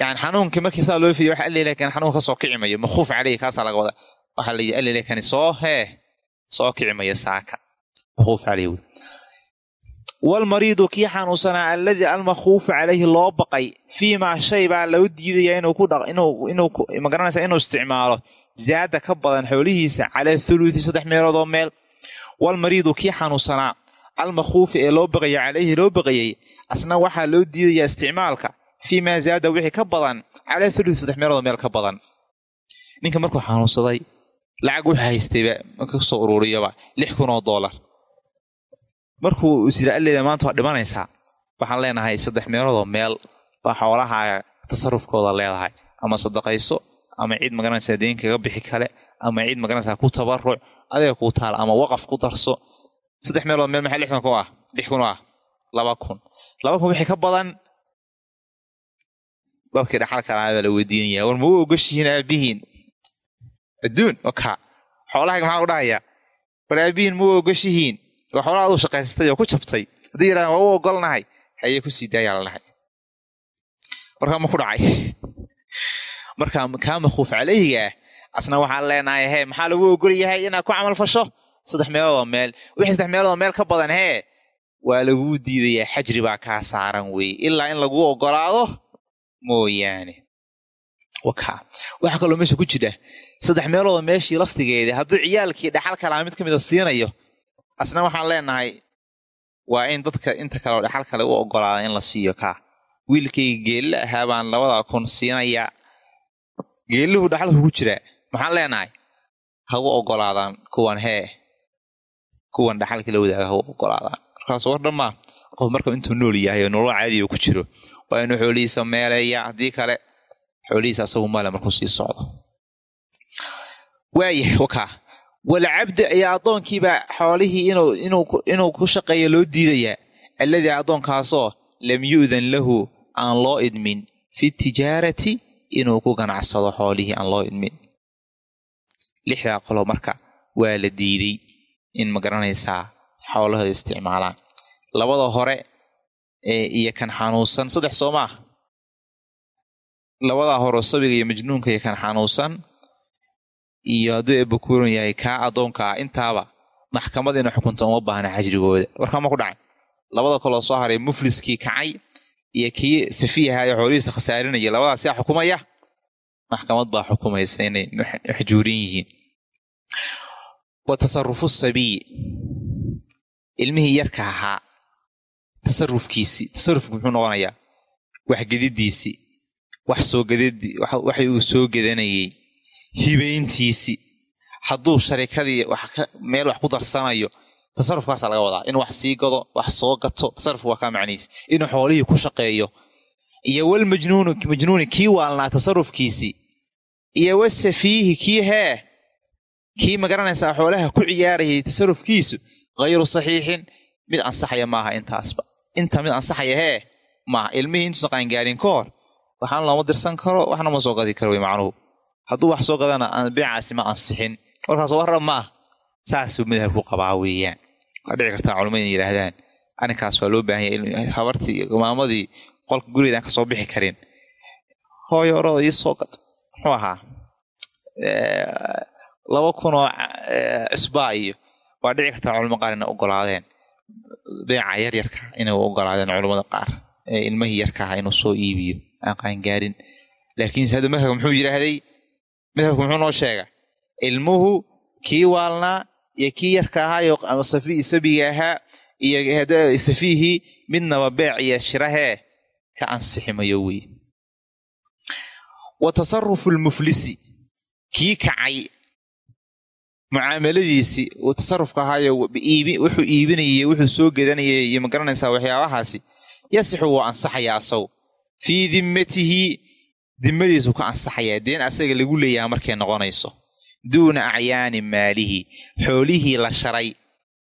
yani xanuunkii markii saa loo fidiya waxa allele kan xanuun ka soo kici mayo. Makhuuf caleyhi kaasaa laga wada waxaa la yidhi allele kani soo hee soo kici mayo saaka makhuuf caleyhi wey walmariidu kii xanuunsanaa alladii almakhuufu caleyhi loo baqay fii maa shay baa lagu diidaya magaranaysa inuu isticmaalo zaada ka badan xoolihiisa calaa thuluthi saddex meelood oo meel walmariidu kii xanuunsanaa almakhuufi ee loo baqaya calayhi loo baqayey asna waxaa loo diidayaa isticmaalka fii maa zaada wixii ka badan calaa thuluthi saddex meelood meel ka badan ninka markuu xanuunsaday lacag wuxuu haystayba marka ku soo ururiyaba lix kun oo doolar markuu alleeda maanta waa dhimanaysaa waxaan leenahay saddex meeloodoo meel baa xoolahaaga tasarufkooda leedahay. Ama sadaqayso ama cid ma garanaysaa deen kaga bixi kale ama cid ma garanaysaa ku tabaruc adiga kuu taal ama waqaf ku darso. Saddex meelood meel maxay lixdan ku ah? Lix kun ah. Laba kun. Laba kun wixii ka badan dadkii dhaxal la weydiinaya war ma u ogashihiin aabihiin adduun oka xoolahayga maxaa u dhahayaa war aabihiin ma u ogashihiin waa xoolaha aduu shaqaysatay oo ku jabtay. Haddii yidhahdaan waa u ogolnahay? Hayee ku sii daayaa la dhahay. Ma ku dhacay. Markaa kaa makhuuf calayhiga ah? Asna waxaan leenahay hee maxaa lagu ogol yahay inaad ku camal fasho? Saddex meeloodoo meel. Wixii saddex meeloodoo meel ka badan hee waa laguu diidayaa. Xajri baa kaa saaran weeye ilaa in lagu ogolaado mooyaane. Waxaa kaloo meesha ku jira saddex meeloodoo meeshii laftigeeda hadduu ciyaalkii dhaxal kalaa mid ka mida siinayo asna waxaan leenahay waa in dadka inta kale oo dhaxal kale u ogolaada in la siiyo kaa. Wiilkayga geella ahaa baan labada kun siinayaa. Geelluhu dhaxalku ku jiraa maxaan leenahay hagu ogolaadaan kuwan hee. Kuwan dhaxalkii la wadaaga hagu ogolaadaan. Markaas war dhammaa qof marka intuu nool yahay oo nolol caadiga ku jiro waa inuu xoolihiisa meeleeya haddii kale xoolihiisa asagu male markuu sii socdo waaya wakaa walcabdi ayaa addoonkiibaa xoolihii inuu ku shaqeeyo loo diidayaa alladii addoonkaasoo lam yu'dan lahu aan loo idmin. Fi tijaarati inuu ku ganacsado xoolihii aan loo idmin. Lixdaa qolo marka waa la diiday in ma garanaysaa xoolahooda isticmaalaan. Labada hore iyo kan xanuunsan. Saddex soo maah labadaa hore sabiga iyo majnuunka iyo kan xanuunsan iyo hadduu eebbakuuran yahay kaa addoonka ah intaaba maxkamad ina xukunta uma baahna xajrigooda. Warkaama ku dhacay. Labada kaloo soo haray mufliskii kacay iyo kii safiihayo xoolihiisa khasaarinaya labadaas yaa xukumaya? Maxkamad baa xukumaysa inay maxjuurin yihiin. Wa tasarufu sabiyi ilmihii yarka ahaa tasarufkiisii tasarufku muxuu noqonayaa waxgedidiisii wax soo gadadii waxay uu soo gadanayey hibayntiisii hadduu sharikadii meel wax ku darsanayo tasarufkaasaa laga wadaa. Inuu wax sii gado wax soo gato tasarufka waa kaa macnihiis inuu xoolihii ku shaqeeyo. Iyo walmajnuunu majnuuni kii waalnaa tasarufkiisii iyo wasafiihi kii hee. Kii ma garanaysaa xoolaha ku ciyaarayay tasarufkiisu. Hayru saxiixin. Mid ansaxaya maaha intaasba. Inta mid ansaxaya hee maaha. Ilmihii intuusan qaangaarin ka hor waxaana looma dirsan karo waxna ma soo gadi karo wey macnuhu hadduu wax soo gadana beecaasi ma ansixin. Warkaas warra maah saasuu madhabku qabaa weeyaan. Waa dhici kartaa culama inay yidhaahdaan arrinkaas waa loo baahan yahay habartii maamadii qolka gurigeed aan bixi karin. Hooyo orada ii soo gad. Muxuu ahaa? Laba kunoo cusbaa iyo waa dhici kartaa culamo qaar inay ogolaadeen. Beeca yaryarka inay ogolaadeen culamada qaar ee ilmihii yarkaaha inuu soo iibiyo aan qaangaarin laakiinse hadda madhabka muxuu yidhaahday madhabka muxuu noo sheega ilmuhu kii waalnaa iyo kii yarka ahaayo sabiga ahaa iyo safiihii midnaba beec iyo shirahee ka ansixi mayo weye. Wa tasarufu lmuflisi kii kacay. Mucaamaladiisii uu tasarufka ahaayo wuxuu iibinayay wuxuu soo gedanayay iyo ma garanaysaa waxyaabahaasi? Yasixu wuu ansaxayaa asagu fii dimmatihi dimmadiisuu ka ansaxayaa deen asaga lagu leeyaha markay noqonayso. Duuna acyaani maalihi xoolihii la sharay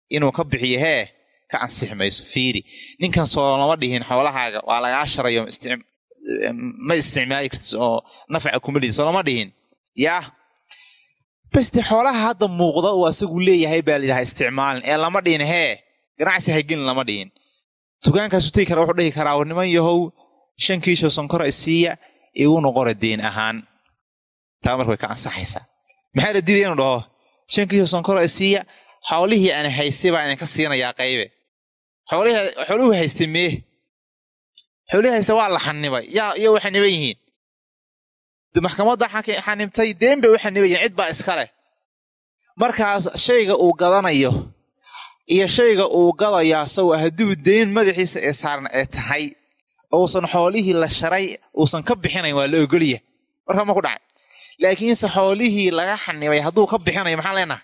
inuu ka bixiyo hee ka ansixi mayso fiiri. Ninkan soo lama dhihin xoolahaaga waa lagaa sharayo ma isticmaali kartis oo nafca kuma lihin soo dhihin. Yaah bas de xoolaha hadda muuqda uu asagu leeyahay baa layidhaha isticmaalin ee lama dhihin hee ganacsi hagelin lama dhihin. Dukaankaasu tegi kara wuxuu dhihi karaa niman yahow shan kiisho sonkora isiiya igu noqora deen ahaan. Taa marka ka ansaxaysaa. Maxaa la diidaya inuu dhaho? Shan kiisho sonkora isiiya xoolihii aan haystay baa idinka siinayaa qaybe. Xooluhu haystay mee xoolihii haysta waa la xanibay iyo way xaniban yihiin. Maxkamadda xanibtay deen bay u xanibayiin cid baa iska leh. Markaas shayga uu gadanayo iyo shayga uu gadayo asagu hadduu deen madaxiisa ee saaran ee tahay uusan xoolihii la sharay uusan ka bixinayn waa la ogolya markaa ma ku dhacay. Laakiinse xoolihii laga xanibay hadduu ka bixinayo maxaan leenaha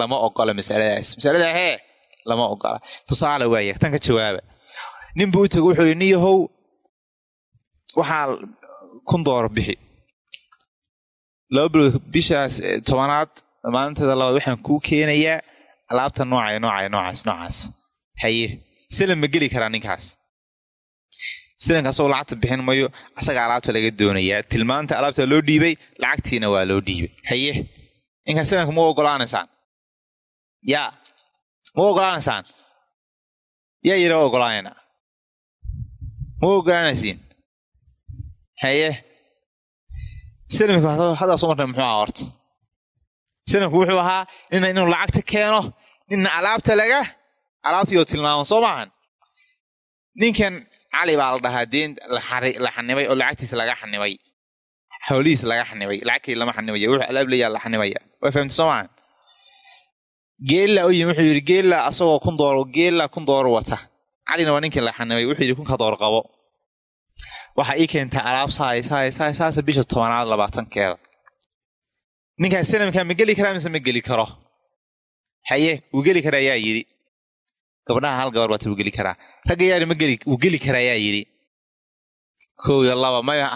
lama ogola masaladaas. Masalada hee lama ogola. Tusaale waaya tan ka jawaaba. Ninbuu u tego wuxuu yidhi niyahow waxaa kun dooro bixi. Laba bilood bishaas tobanaad maalinteeda labaad waxaan kuu keenayaa alaabta noocaya noocaya noocaas noocaas haye silan ma geli karaa ninkaas silanka asagoo lacagta bixin mayo asaga alaabta laga doonayaa. Tilmaanta alaabta loo dhiibay lacagtiina waa loo dhiibay. Haye ninkaas silanka ma ogolaanaysaan yaa ma ogolaanaysaan yaa wa ogolaanaynaa ma ogolaanaysiin? Haye salamka haddaa soo marnay muxuu ahaa horta? Salamku wuxuu ahaa nina inuu lacagta keeno nina alaabta laga alaabtiioo tilmaamo soo maahan. Ninkan cali baa la dhahaa deen la xanibay oo lacagtiisa laga xanibay. Xoolihiisa laga xanibay lacagkii lama xanibaya wuxuu alaab leeyaa la xanibaya waa fahamta soo maahan geella u yimi wuxuu yidhi geella asagoo kun doollar geella kun doolar wata. Calina waa ninkii la xanibay wuxuu yidhi kunka door qabo. Waxaa ii keentaa alaab saay bisha tobanaad labaatankeeda ninkaas sanamkaa ma geli karaa mise ma geli karo? Haye wuu geli karaa yaa yidhi gabdhaha hal gabar baata wuu geli karaa. Ragga yaari ma wuu geli karaa yaa yidhi. Kow iyo laba maya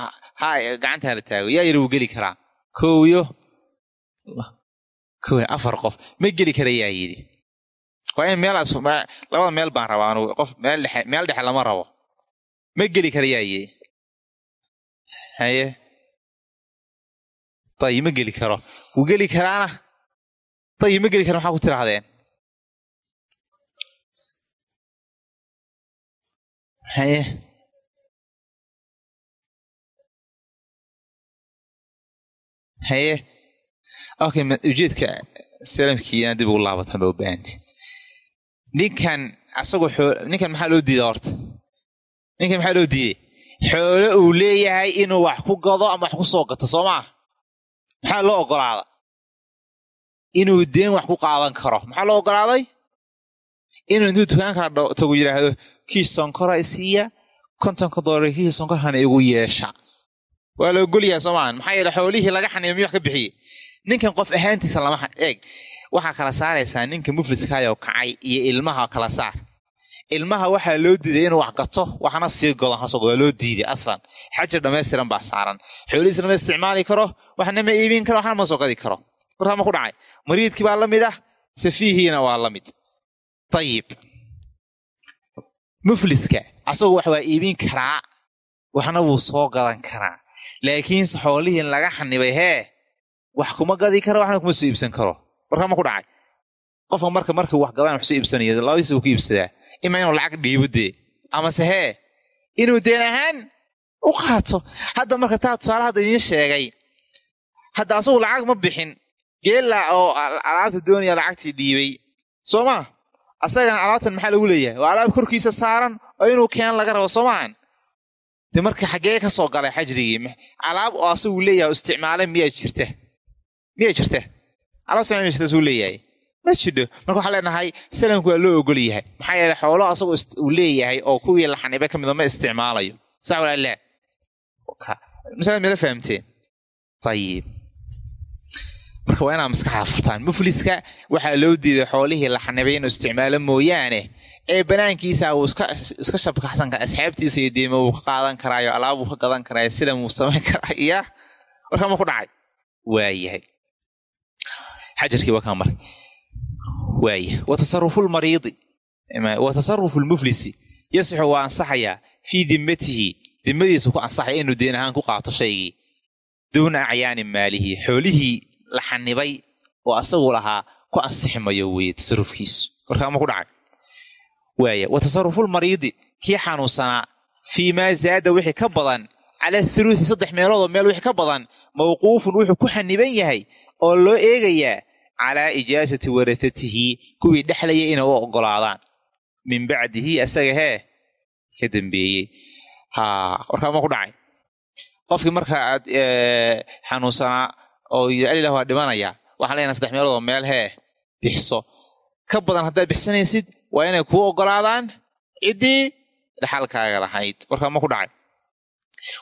ha gacantaa la taago. Yaa yidhi wuu geli karaa. Kow iyo afar qof ma geli kara yaa yidhi. Waa in meelaas labada meel baan rabaa anugu qof meel dhexe meel dhexe lama rabo. Ma geli kara yaa yidhi. Haye. Dayib ma geli karo. Wuu geli karaana? Dayib ma geli kara maxaa ku tidhaahdeen haye haye okay ujeedka salamkiina dib ugu laabatan ba u baahanti. Ninkan asagoo ninkan maxaa loo diiday horta? Ninkan maxaa loo diidey xoolo uu leeyahay inuu wax ku gado ama wax ku soo gato soo maa maxaa loo ogolaada inuu deen wax ku qaadan karo. Maxaa loo ogolaaday? Inuu intuu dukaankaa tagu yidhaahdo kiis sonkora isiiya kontonka doolar kiis sonkorhana igu yeesha. Waa la ogolyaha soo maahan maxaa yeele xoolihii laga xanima mi wax ka bixiyey? Ninkan qof ahaantiisa lama eeg. Waxaa kala saaraysaa ninka mufliskaayoo kacay iyo ilmaha kala saar. Ilmaha waxaa loo diiday inuu wax gato waxna sii hasoo waa loo diiday aslan. Xajir dhammaystiran baa saaran. Xoolihiisna ma isticmaali karo waxna ma iibin karo waxna ma soo gadi karo. Warkaa ma ku dhacay. Mariidkii baa la mid ah safiihiina waa la mid. Ayib mufliska. Asagu wax waa iibin karaa waxna wuu soo gadan karaa. Laakiinse xoolihii laga xanibay hee wax kuma gadi karo waxna kuma soo iibsan karo. Warkaa ma ku dhacay. Qofka marka markuu wax gadaan wax soo iibsanaya labadiisa wuu ku iibsadaa. Ima inuu lacag dhiibo dee? Amase hee inuu deen ahaan u qaato. Hadda marka taa tusaale hadda idiin sheegay. Hadda asagu lacag ma bixin. Geella oo alaabta doonaya lacagtii dhiibay. Soo maa asagana alaabtan maxaa lagu leeyahay? Waa alaab korkiisa saaran oo inuu keen laga rabo soo maahan de marka xaggee ka soo galay xajrigii alaab oo asagu leeyahay oo isticmaalay miyaa jirta? Miyaa jirta? Alaab isticmaal jirta asuu leeyahay? Ma jidho marka waxaan leenahay salamku waa loo ogol yahay. Maxaa yeele xoolo asagu uu leeyahay oo kuwii la xanibay ka mida ma isticmaalayo. Sax walaa laa. Masala mala fahamteen? Ayib marka waa inaad maskaxda furtaan. Mufliska waxaa loo diiday xoolihii la xanibay inuu isticmaalo mooyaane. Ee banaankiisa uu iska shabkaxsan kara asxaabtiisa iyo deema wuu ka qaadan karaayo alaabuu ka gadan karaayo silam wuu samayn karaa iya. Warkaa ma ku dhacay? Waayahay. Xajarkii waa kaa maray. Waaya wa tasarufulmariidi wa lmuflisi yasixu waa ansaxayaa fii dimmatihi. Dimmadiisa ku ansaxaya inuu deen ahaan ku qaato shaygii. Duuna acyaani maalihi. Xoolihii la xanibay oo asagu lahaa ku ansixi mayo weeye tasarufkiisu warkaa ma ku dhacay. Waaya wa tasarufulmariidi kii xanuunsanaa fii maa zaada wixii ka badan cala thuluthi saddex meeloodoo meel wixii ka badan mawquufun wuxuu ku xaniban yahay oo loo eegayaa calaa ijaasati warasatihi kuwii dhexlaya inay u ogolaadaan min bacdihi asaga hee ka dambeeyey. Haa warkaa ma ku dhacay. Qofkii marka aad xanuunsanaa oo yidhi alilah waa dhimanayaa waxaan leenahay saddex meeloodoo meel hee bixso. Ka badan haddaad bixsanaysid waa inay kuu ogolaadaan ciddii dhaxalkaaga lahayd. Warkaa ma ku dhacay.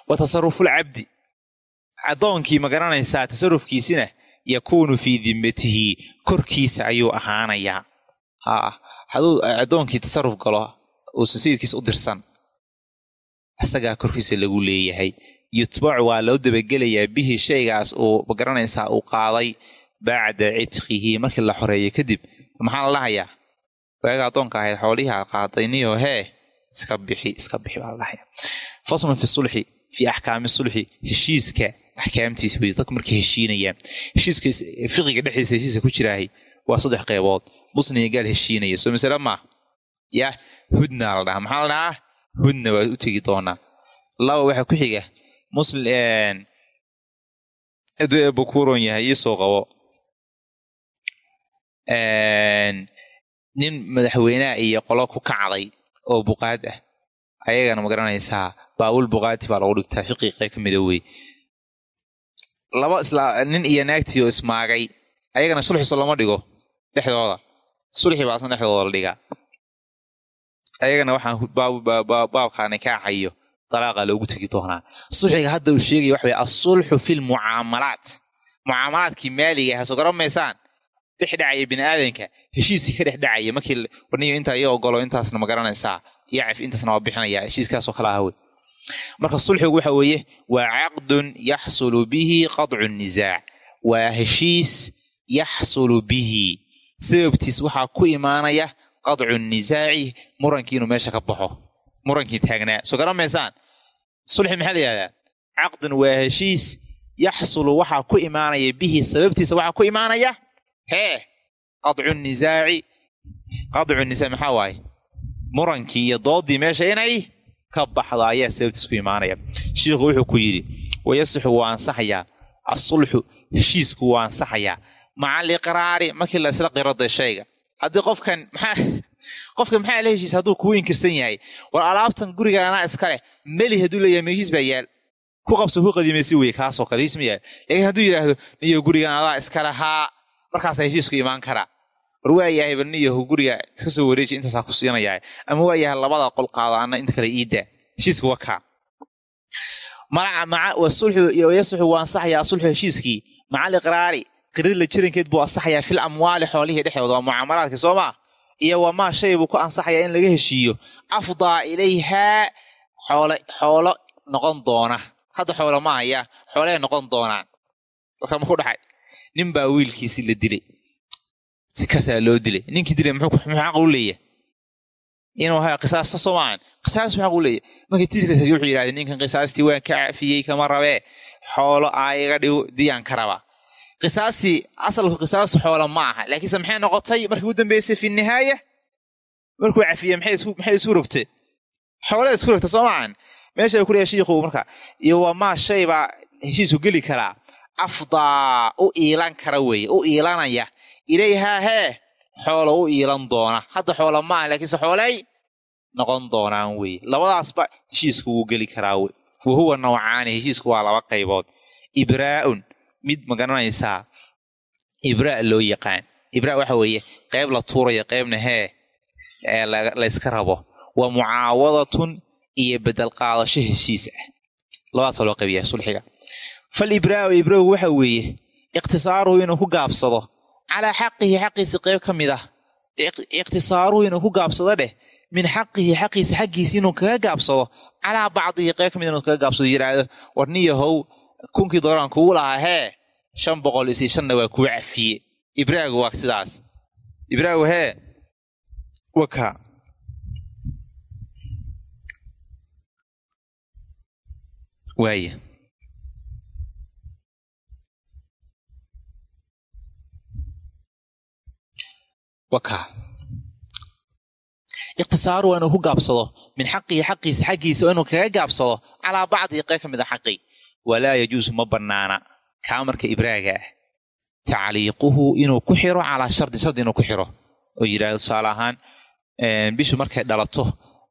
Wa tasarufulcabdi addoonkii ma garanaysaa tasarufkiisina yakuunu fii dimmatihi. Korkiisa ayuu ahaanayaa. Haa hadduu addoonkii tasaruf galo uusan sayidkiisa u dirsan isagaa korkiisa lagu leeyahay yutbacu waa loo dabagelayaa bihi shaygaas uu ma garanaysaa uu qaaday bacda cidqihi markii la xoreeyo kadib. Maxaa la dhahayaa waaga addoonka ahayd xoolihii aad hee iska bixi iska bixi baa la dhahayaa faslun fi sulxi fii axkaami sulxi heshiiska axkaamtiisa wey dadku markay heshiinayaan heshiiska fiqiga dhexdiisa heshiiska ku jiraahay waa saddex qeybood muslim iyo gaal heshiinaya. Soo masale maa yah hudna la dhahaa. Maxaa la dhahaa? Hudna waa u tegi doonaa. Laba waxaa ku xiga muslim hadduu eebba ku ron yahay iisoo qabo nin madaxweyneha iyo qolo ku kacday oo buqaad ah ayagana ma garanaysaa baabul buqaati baa lagu dhigtaa fiqiiqe ka mida wey laba nin iyo naagtiioo ismaagay ayagana sulxiso lama dhigo dhexdooda sulxi baa asna dhexdooda la dhigaa ayagana waxaan baabka nikaaxayo dalaaqa loogu tegi doonaa. Sulxiga hadda uu sheegaya waxa wey asulxu fi lmucaamalaat mucaamalaadkii maaliga ah soo garan maysaan? Dhex dhacaya bini aadanka heshiiskii ka dhex dhacaya markii warniyo intaa iyo ogolo intaasna ma garanaysaa. Iyo intaasna waa bixinaya heshiiskaasoo kale ah marka sulxigu waxa weeye waa caqdun yaxsulu bihi qadcu nisaac waa heshiis yaxsulu bihi. Sababtiis waxaa ku imaanaya qadcu nisaaci murankii inuu meesha ka baxo. Murankii taagnaa. Soo garan sulxi maxaa la yihahdaa waa heshiis yaxsulu waxaa ku imaanaya bihi sababtiisa waxaa ku imaanaya hee qadcu nisaaci qadcu nisaac maxaa waaye? Murankii iyo doodii meesha inay ka baxdo ayaa sababtiis ku imaanaya. Shiikhu wuxuu ku yidhi wayasixu waa ansaxayaa asulxu heshiisku waa ansaxayaa maca aliqraari markii la isla qirada shayga. Haddii qofkan maxaa qofka maxaa la heshiis hadduu kuu inkirsan yahay? War alaabtan gurigaanaa iska leh meli hadduu leeyahay meeshiis baa yaal. Ku qabso ku qadiimaysi weye kaasoo kale heshiis ma yaal. Laakiin hadduu yidhaahdo niyo gurigan adaa iska lahaa. Markaasaa heshiisku imaan karaa war waa yahay bal niyahu guriga iska soo wareeji intaasaa ku siinayaa ama waa yahay labada qol qaado ana inta kale iida heshiiska waa kaa. Yasixu waa ansaxayaa sulxu heshiiskii. Maca aliqraari qirid la jirankeed buu ansaxayaa fil amwaali xoolihii dhexdooda. Waa mucaamalaadka soo maa iyo wamaa shay buu ku ansaxayaa in laga heshiiyo. Afdaa ilayhaa xoolo noqon doona. Hadda xoolo ma haya xoolahay noqon doonaan warkama ku dhaxay nin baa wiilkiisi la dilay. Si kasaa loo dilay. Ninkii dilay muxuu xaq u inuu haya qisaasta soomaan qisaas xaq u leeyahay. Markii wuxuu yidhahdee ninkan qisaastii waan ka cafiyey kama rabee. Xoolo aa iga dhigo diyaan ka rabaa qisaastii asalku qisaastu xoolo ma aha. Laakiinse maxay noqotay? Markii u dambeysay fi nihaaya markuu cafiyey maxay isu rogtay? Xoolaa isku rogta soo maahan meesha ku leeya shiikhu marka iyo waa maa shay baa heshiisku geli karaa. Afdaa u iilan kara weeye u iilanaya. Ilayhaa hee xoolo u iilan doona. Hadda xoola ma aha laakiinse xoolay noqon doonaan weye labadaasba heshiisku wuu geli karaa wey wa nawcaani heshiisku waa laba qaybood. Ibraa'un mid ma garanaysaa ibraa loo yaqaan. Ibraa waxa weeye qayb la tuurayo qaybna hee layska rabo. Wa mucaawadatun iyo bedel qaadasho heshiis ah. Labadaasa loo qaybiyaa sulxiga. Fal ibraa'u ibraagu waxa weeye ikhtisaaruhu inuu ku gaabsado. Calaa xaqihi xaqiisi qayb ka mid ah. Ikhtisaaruhu inuu ku gaabsado dheh min xaqihi xaqiisa xaggiisi inuu kaga gaabsado. Calaa bacdihi qayb ka mid inuu kaga gaabsado yidhaahdo war niyahow kunkii doolaraan kugu lahaa hee shan boqol isii shanna waa kuu cafiye. Ibraagu waa sidaas. Ibraagu hee waka waaya waka ikhtisaaru waa inuu ku gaabsado. Min xaqihi xaqiisa xaggiisa waa inuu kaga gaabsado. Calaa bacdihi qayb ka mid a xaqi walaa yajuusu ma bannaana. Kaa marka ibraaga ah tacliiquhu inuu ku xiro calaa shardi shardi inuu ku xiro. Oo yidhahdo tusaale ahaan bishu markay dhalato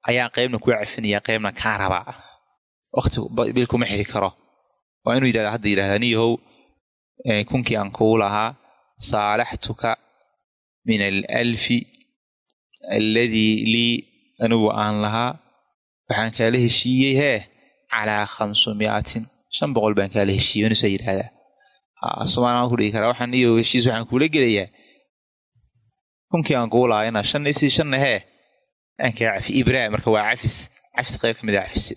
ayaan qaybna kuu cafinaya qaybna kaa rabaa. Waqti bil kuma xiri karo. Waa inuu yidhahda hadda yidhahda niyahow kunkii aan kugu lahaa saalaxtuka min alalfi alladii lii anigu aan lahaa waxaan kaala heshiiyey hee calaa khamsumiatin shan boqol baan kaala heshiiyey wanusaa yidhahdaa somaaliaan ku dhigi karaa waxaan iyo heshiis waxaan kuula gelayaa. Kunkii aan kugu lahaa inaa shan isii shanna hee aan kaa cafi ibraa marka waa cafis cafis qayb ka mid a cafise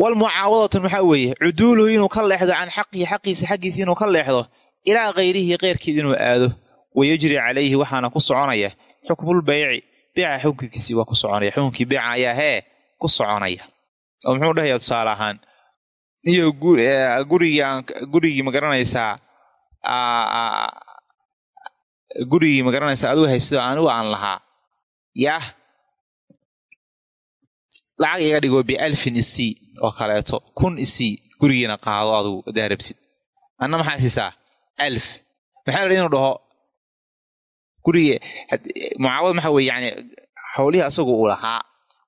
walmucaawadatu maxaa weeye? Cuduuluhu inuu ka leexdo can xaqihi xaqiisa xaggiisa inuu ka leexdo ilaa kayrihi keyrkeed inuu aado wayajri calayhi waxaana ku soconaya xukmulbayci beeca xukunkiisii waa ku soconaya xukunkii beeca ayaa hee ku soconaya. Oo muxuu dhahayaa tusaale ahaan iyo gurigii aan gurigii ma garanaysaa? Gurigii ma garanaysaa? Adigu haysto anigu aan lahaa. Yah lacag iga dhigo bialfin isii oo kaleeto. Kun isii gurigiina qaado adugu hadaa rabsid. Anna maxaa siisaa alf. Maxaa la inuu dhaho? Guriga mucaawad maxaa weye yani howlihii asagu uu lahaa.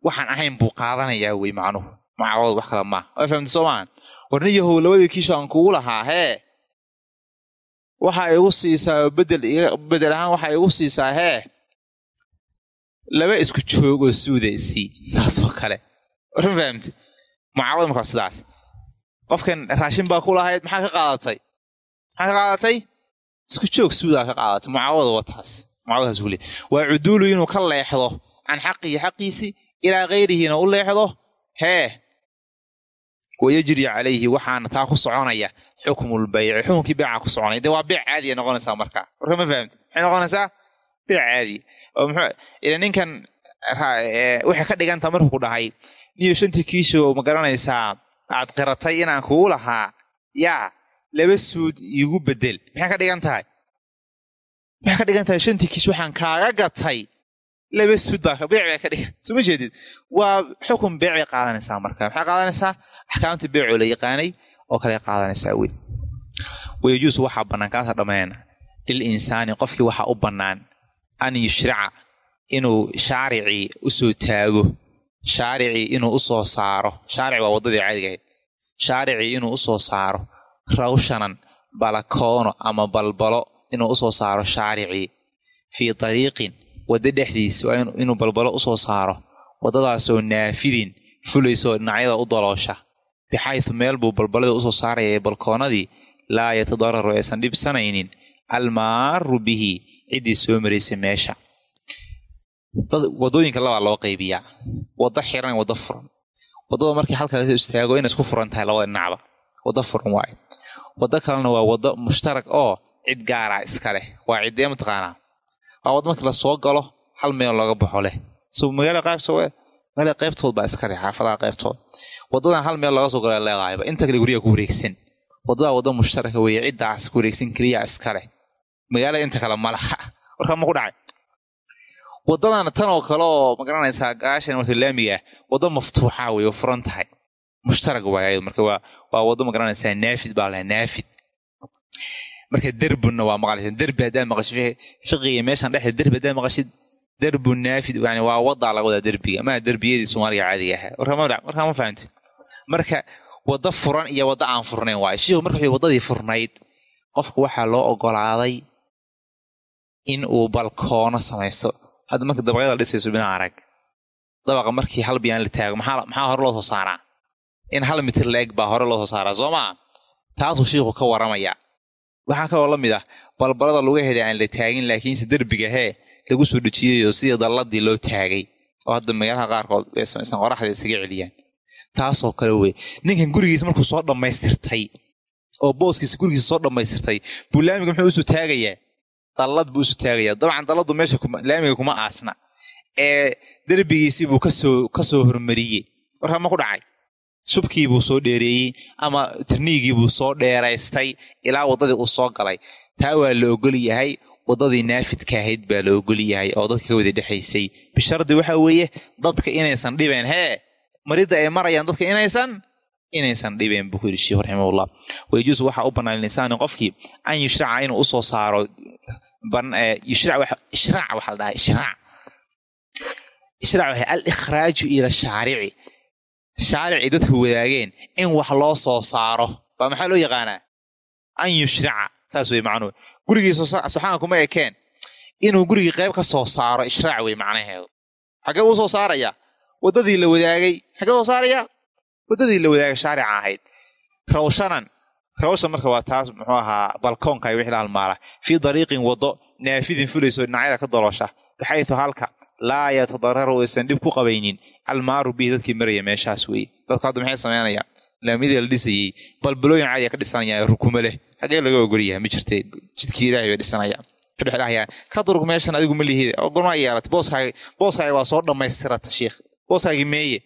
Waxaan ahayn buu qaadanayaa wey macnuhu mucaawad wax kale maa waa fahamta soo maahan warni yahow labadii kiisho aan kugu lahaa hee? Waxa igu siisaa bedel bedel ahaan waxa igu siisaa hee? Laba isku joogoo suuda isii saasoo kale. Warma fahamti mucaawad markaa sidaas. Qofkan raashin baa ku lahayd maxaa ka qaadatay? Maxaa ka qaadatay? Isku joog suudaa ka qaadatay. Mucaawada wataas. Mucaawadaas wule waa cuduulu inuu ka leexdo can xaqihi xaqiisi ilaa kayrihiina u leexdo hee wayajri calayhi waxaana taa ku soconaya xukmulbayci xukunkii beeca ku soconaya dee waa beec caadiya noqonaysaa markaa warka ma fahamti maxay noqonaysaa beec caadiya oo muxuu ila ninkan waxay ka dhigantaa markuu ku dhahay niyo shantii kiisho ma garanaysaa aad qiratay inaan kugu lahaa yaa laba suud iigu bedel maxay ka dhigan tahay maxay ka dhigan tahay shantii kiish waxaan kaaga gatay laba suud baa beec bay ka dhigan soo ma jeedid waa xukun beec bay qaadanaysaa marka maxay qaadanaysaa axkaamta beecoo la yaqaanay oo kale qaadanaysaa wey wayajuusu waxaa bannaan kaasa dhammayna lil insaani qofkii waxaa u bannaan an yushrica inuu shaaricii u soo taago shaaricii inuu u soo saaro shaaric waa waddadii caadiga ahayd shaaricii inuu u soo saaro rawshanan balakoono ama balbalo inuu saaro shaaricii fii dariiqin waddo dhexdiis waa inuu balbalo u soo saaro waddadaasoo naafidin fulaysoo dhinacyada u daloosha. Bixaytu meel buu balbalada u soo saaraya ee balkoonadii laa yatadararu aysan dhibsanaynin almaaru bihi ciddii soo maraysa meesha. Wadooyinka labaa loo qaybiyaa. Waddo xiran waddo furan. Waddada markii halka la soo istaago inay isku furan tahay labada dhinacba. Waddo furan waayo. Waddo kalena waa waddo mushtarak oo cid gaaraa iska leh. Waa ciddee mataqaanaa waddo markii la soo galo hal meel looga baxo leh. So magaalada qaybso magaalada qaybtood baa iska xaafadaha qaybtood. Waddadan hal meel looga soo gala leedahayba inta kale guryaha ku wareegsan. Waddadaa waddo mushtaraka weeye ciddaas ku wareegsan keliya iska leh. Inta kale malaha warkaa ma ku dhacay. Waddadan tan oo kale oo ma garanaysaa gaashan marta laamiga ah waddo maftuuxa wey oo furan tahay. Mushtarag waay marka waa waddo ma garanaysaa naafid baa lahaa naafid marka derbunna waa maqlaysa derbi haddaa maqashid fiqiga meeshan dhexda derbi haddaa maqashid derbu naafid yani waa waddaa laga wadaa derbiga. Maa derbiyadii soomaaliga caadiga ahaa. Warkaa ma fahamti marka waddo furan iyo waddo aan furnayn waayo. Shiiku marka waddadii furnayd qofka waxaa loo ogolaaday in uu balkoono samaysto. Hadda marka dabaqyada la dhisayso bina arag. Dabaqa markii hal biyaan la taago maxaa hore loo soo saaraa? In hal mitir la eg baa hore loo soo saaraa soo maa taasuu shiiku ka waramayaa waxaa kaloo la mid ah balbalada lugaheeda aan la taagin laakiinse derbiga hee lagu soo dejiyayo sidii dalladii loo taagay oo hadda magaalaha qaarkood aysan qoraxda isaga celiyaan. Taasoo kale wey ninkan gurigiisa markuu soo dhammaystirtay oo booskiisa gurigiisa soo dhammaystirtay buu laamiga muxuu u soo taagayaa? Dallad buu isu taagayaa. Dabcan dalladdu meesha laamiga kuma aasna. Ee derbigiisii buu ka soo ka soo hormariyey. Warkaa ma ku dhacay subkii buu soo dheereeyey ama tirniigii buu soo dheeraystay ilaa waddadii uu soo galay. Taa waa la ogol yahay waddadii naafidka ahayd baa la ogol yahay oo dadka ka wada dhexaysay bishardi waxaa weeye dadka inaysan dhibeen hee maridda ay marayaan dadka inaysan inaysan dhibeen buu ku yidhi raximahullah. Wayajuusu waxaa u bannaan qofkii an yushraca inuu u soo saaro ishraac waxaa la dhahaa ishraac ishraac waxay al ikhraaju ila shaarici shaaricii dadku wadaageen in wax loo soo saaro. Baa maxaa loo yaqaanaa? An yushrica. Saas wey macnuhu. Gurigii soxaanka kuma ekeen. Inuu gurigii qayb ka soo saaro ishraac wey macnaheedu. Xaggee uu soo saaraya? Waddadii la wadaagay. Xaggee soo saaraya? Waddadii la wadaagay shaarica ahayd rawshanan rawshan marka waa taas muxuu ahaa balkoonka ay la halmaala. Fii dariiqin waddo naafidin fulayso dhinacyada ka doloosha baxaytu halka. Laa yatadararu aysan dhib ku qabaynin almaaru bihi dadkii maraya meeshaas weeye. Dadku hadda maxay samaynayaan laamidii la dhisayey. Balbalooyin caadiya ka dhisanayaan rukumo leh. Xaggee laga ogolyaha ma jirte? Jidkii ilaahay bay dhisanayaan kadhexdhahayaan ka durug meeshan adigu ma lihid gormaa yeelatay booskaagi booskaagi waa soo dhammaystirata sheikh. Booskaagi meeye.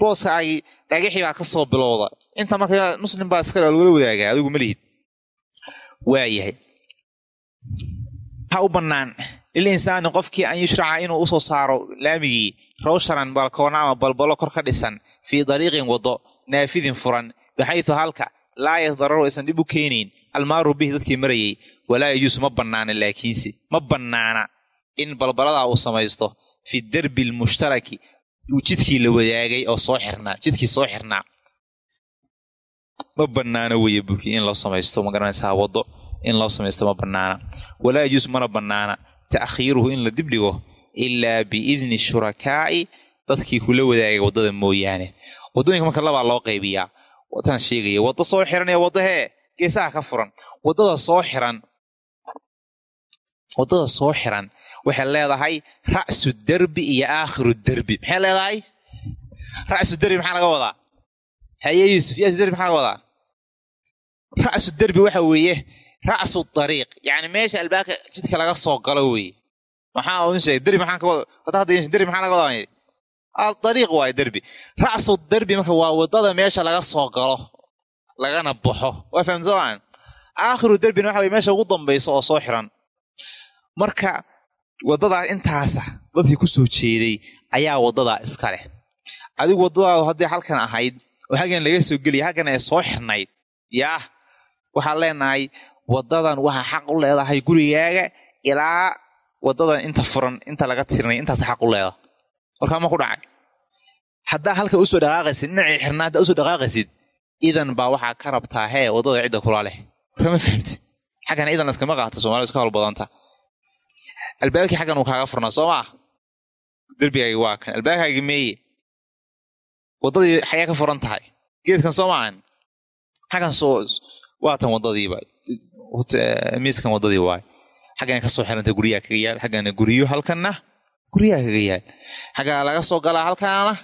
Booskaagi dhagaxii baa ka bilowda. Inta marka muslim baa iskale lagula wadaagaa adigu ma lihid. Waayahay waxaa u bannaan. Lil insaani qofkii an yushraca inuu u soo saaro laamigii rawshanan balkoona ama balbalo kor ka dhisan fii dariiqin waddo naafidin furan baxaytu halka laa yadararu aysan dhib u keenayn almaaru bihi dadkii marayay walaa yajuusu ma bannaana laakiinse ma bannaana. In balbaladaa uu samaysto fi derbi almushtaraki jidkii la wadaagay oo soo xirnaa jidkii soo xirnaa. Ma bannaana weeye buki in loo samaysto ma garanaysaa waddo in loo samaysto ma bannaana. Walaa yajuusu mana bannaana. Ta'khiiruhu in la dibdhigo ilaa biidni shurakaa'i dadkii kula wadaagay waddada mooyaane. Waddooyinka marka labaa loo qaybiyaa wataan sheegaya waddo soo xiran ee waddo hee geesaha ka furan. Waddada soo xiran waddada soo xiran waxay leedahay ra'su derbi iyo aakhiru derbi maxay leedahay? Ra'su derbi maxaa laga wadaa? Haye yuusuf yasu derbi maxaa laga wadaa? Ra'su derbi waxa weeye ra'su dariiq. Yacni meesha albaabka jidka laga soo galo weeye maxaa un sheegay? Derbi hadda derbi marka waa waddada meesha laga soo galo lagana baxo. Waa fahamsoomaan aakhiru derbina waxa weye meesha ugu dambaysa oo soo xiran. Marka waddadaa intaasa dadkii ku soo jeeday ayaa waddadaa iska leh. Adigu waddadaadu hadday halkan ahayd oo haggan laga soo gelaya haggan ay soo xirnayd yaah waxaan leenahay waddadan waxaa xaq u leedahay gurigaaga ilaa waddadan inta furan inta laga tirnay intaas xaq u leedahay warkaa ma ku dhacay. Haddaa halka u soo dhaqaaqaysid dhinacii xirnaa haddaa u soo dhaqaaqaysid idan baa waxaa ka rabtaa hee waddada cidda kula leh. Warkaa ma fahamti xaggan idan iskama qaata somalida iska howl badanta albaabkii xaggan uu kaaga furnaa soo maa derbigaagi waa kan albaabkaagi meeye. Waddadii xagee ka furan tahay. Geedkan soo maahan xaggan waatan waddadiiba miiskan waddadii waay xaggana ka soo xiranta guryaha kaga yaal xaggana guryo halkanna guryaha kaga yaal. Xaggaa laga soo galaa halkaana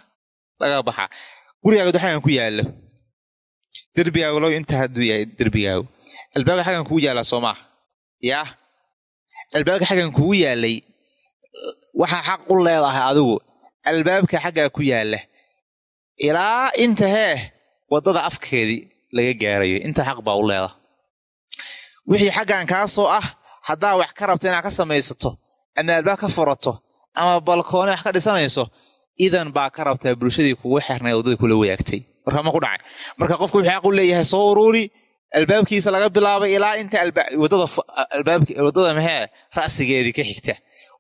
laga baxaa gurigaaga xaggan ku yaallo derbigaagu low inta hadduu yahay derbigaagu. Albaabka xaggan kugu yaallaa soo maaha albaabka xaggan kugu yaallay waxaa xaq u leedahay adigu. Albaabka xaggaa ku yaalla ilaa inta hee waddada afkeedii laga gaarayo inta xaq baa u leedahay. Wixii xaggan kaasoo ah haddaa wax ka rabta inaad ka samaysato ama albaab ka furato ama balkoone wax ka dhisanayso idan baa ka rabtaa bulshadii kugu xirnay waddadii kula wadaagtay. Warkama ku dhacay. Marka qofku wuxuu xaq leeyahay soo uruuri albaabkiisa laga bilaabay ilaa inta waddada mahee ra'sigeedii ka xigta.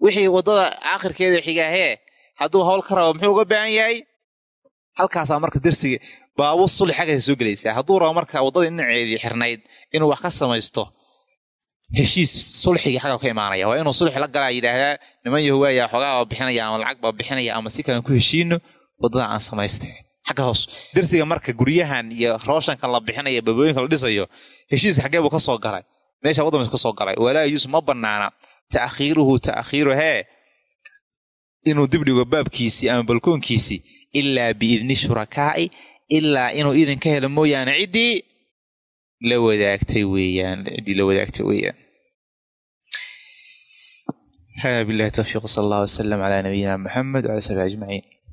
Wixii waddada aakhirkeeda xigahee hadduu hawl ka rabo muxuu uga baahan yahay? Halkaasaa marka darsiga baabu sulx xaggaasa soo gelaysaa. Hadduu rabo marka waddadii dhinaceedii xirnayd inuu wax ka samaysto heshiis sulxigii xagga ka imaanaya. Waa inuu sulxi la galaa yidhaahdaa niman yahuwaaya xoogaa baa bixinaya ama lacag baa bixinaya ama si kalan ku heshiino waddada aan samaysta xagga hoos. Darsiga marka guryahan iyo rooshankan la bixinaya babooyinka la dhisayo heshiiska xaggee buu ka soo galay. Meesha waddamas ka galay. Walaa yuus ma bannaana. Ta'khiiruhu ta'khiiru hee inuu dibdhigo baabkiisii ama balkoonkiisii ilaa biidni shurakaa'i ilaa inuu idin ka helo mooyaane ciddii la wadaagtay weeyaan ciddii la wadaagtay weeyaan hada billahi tawfiiq sala allah wasalam calaa nabiyina maxamed wala sabi ajmaciin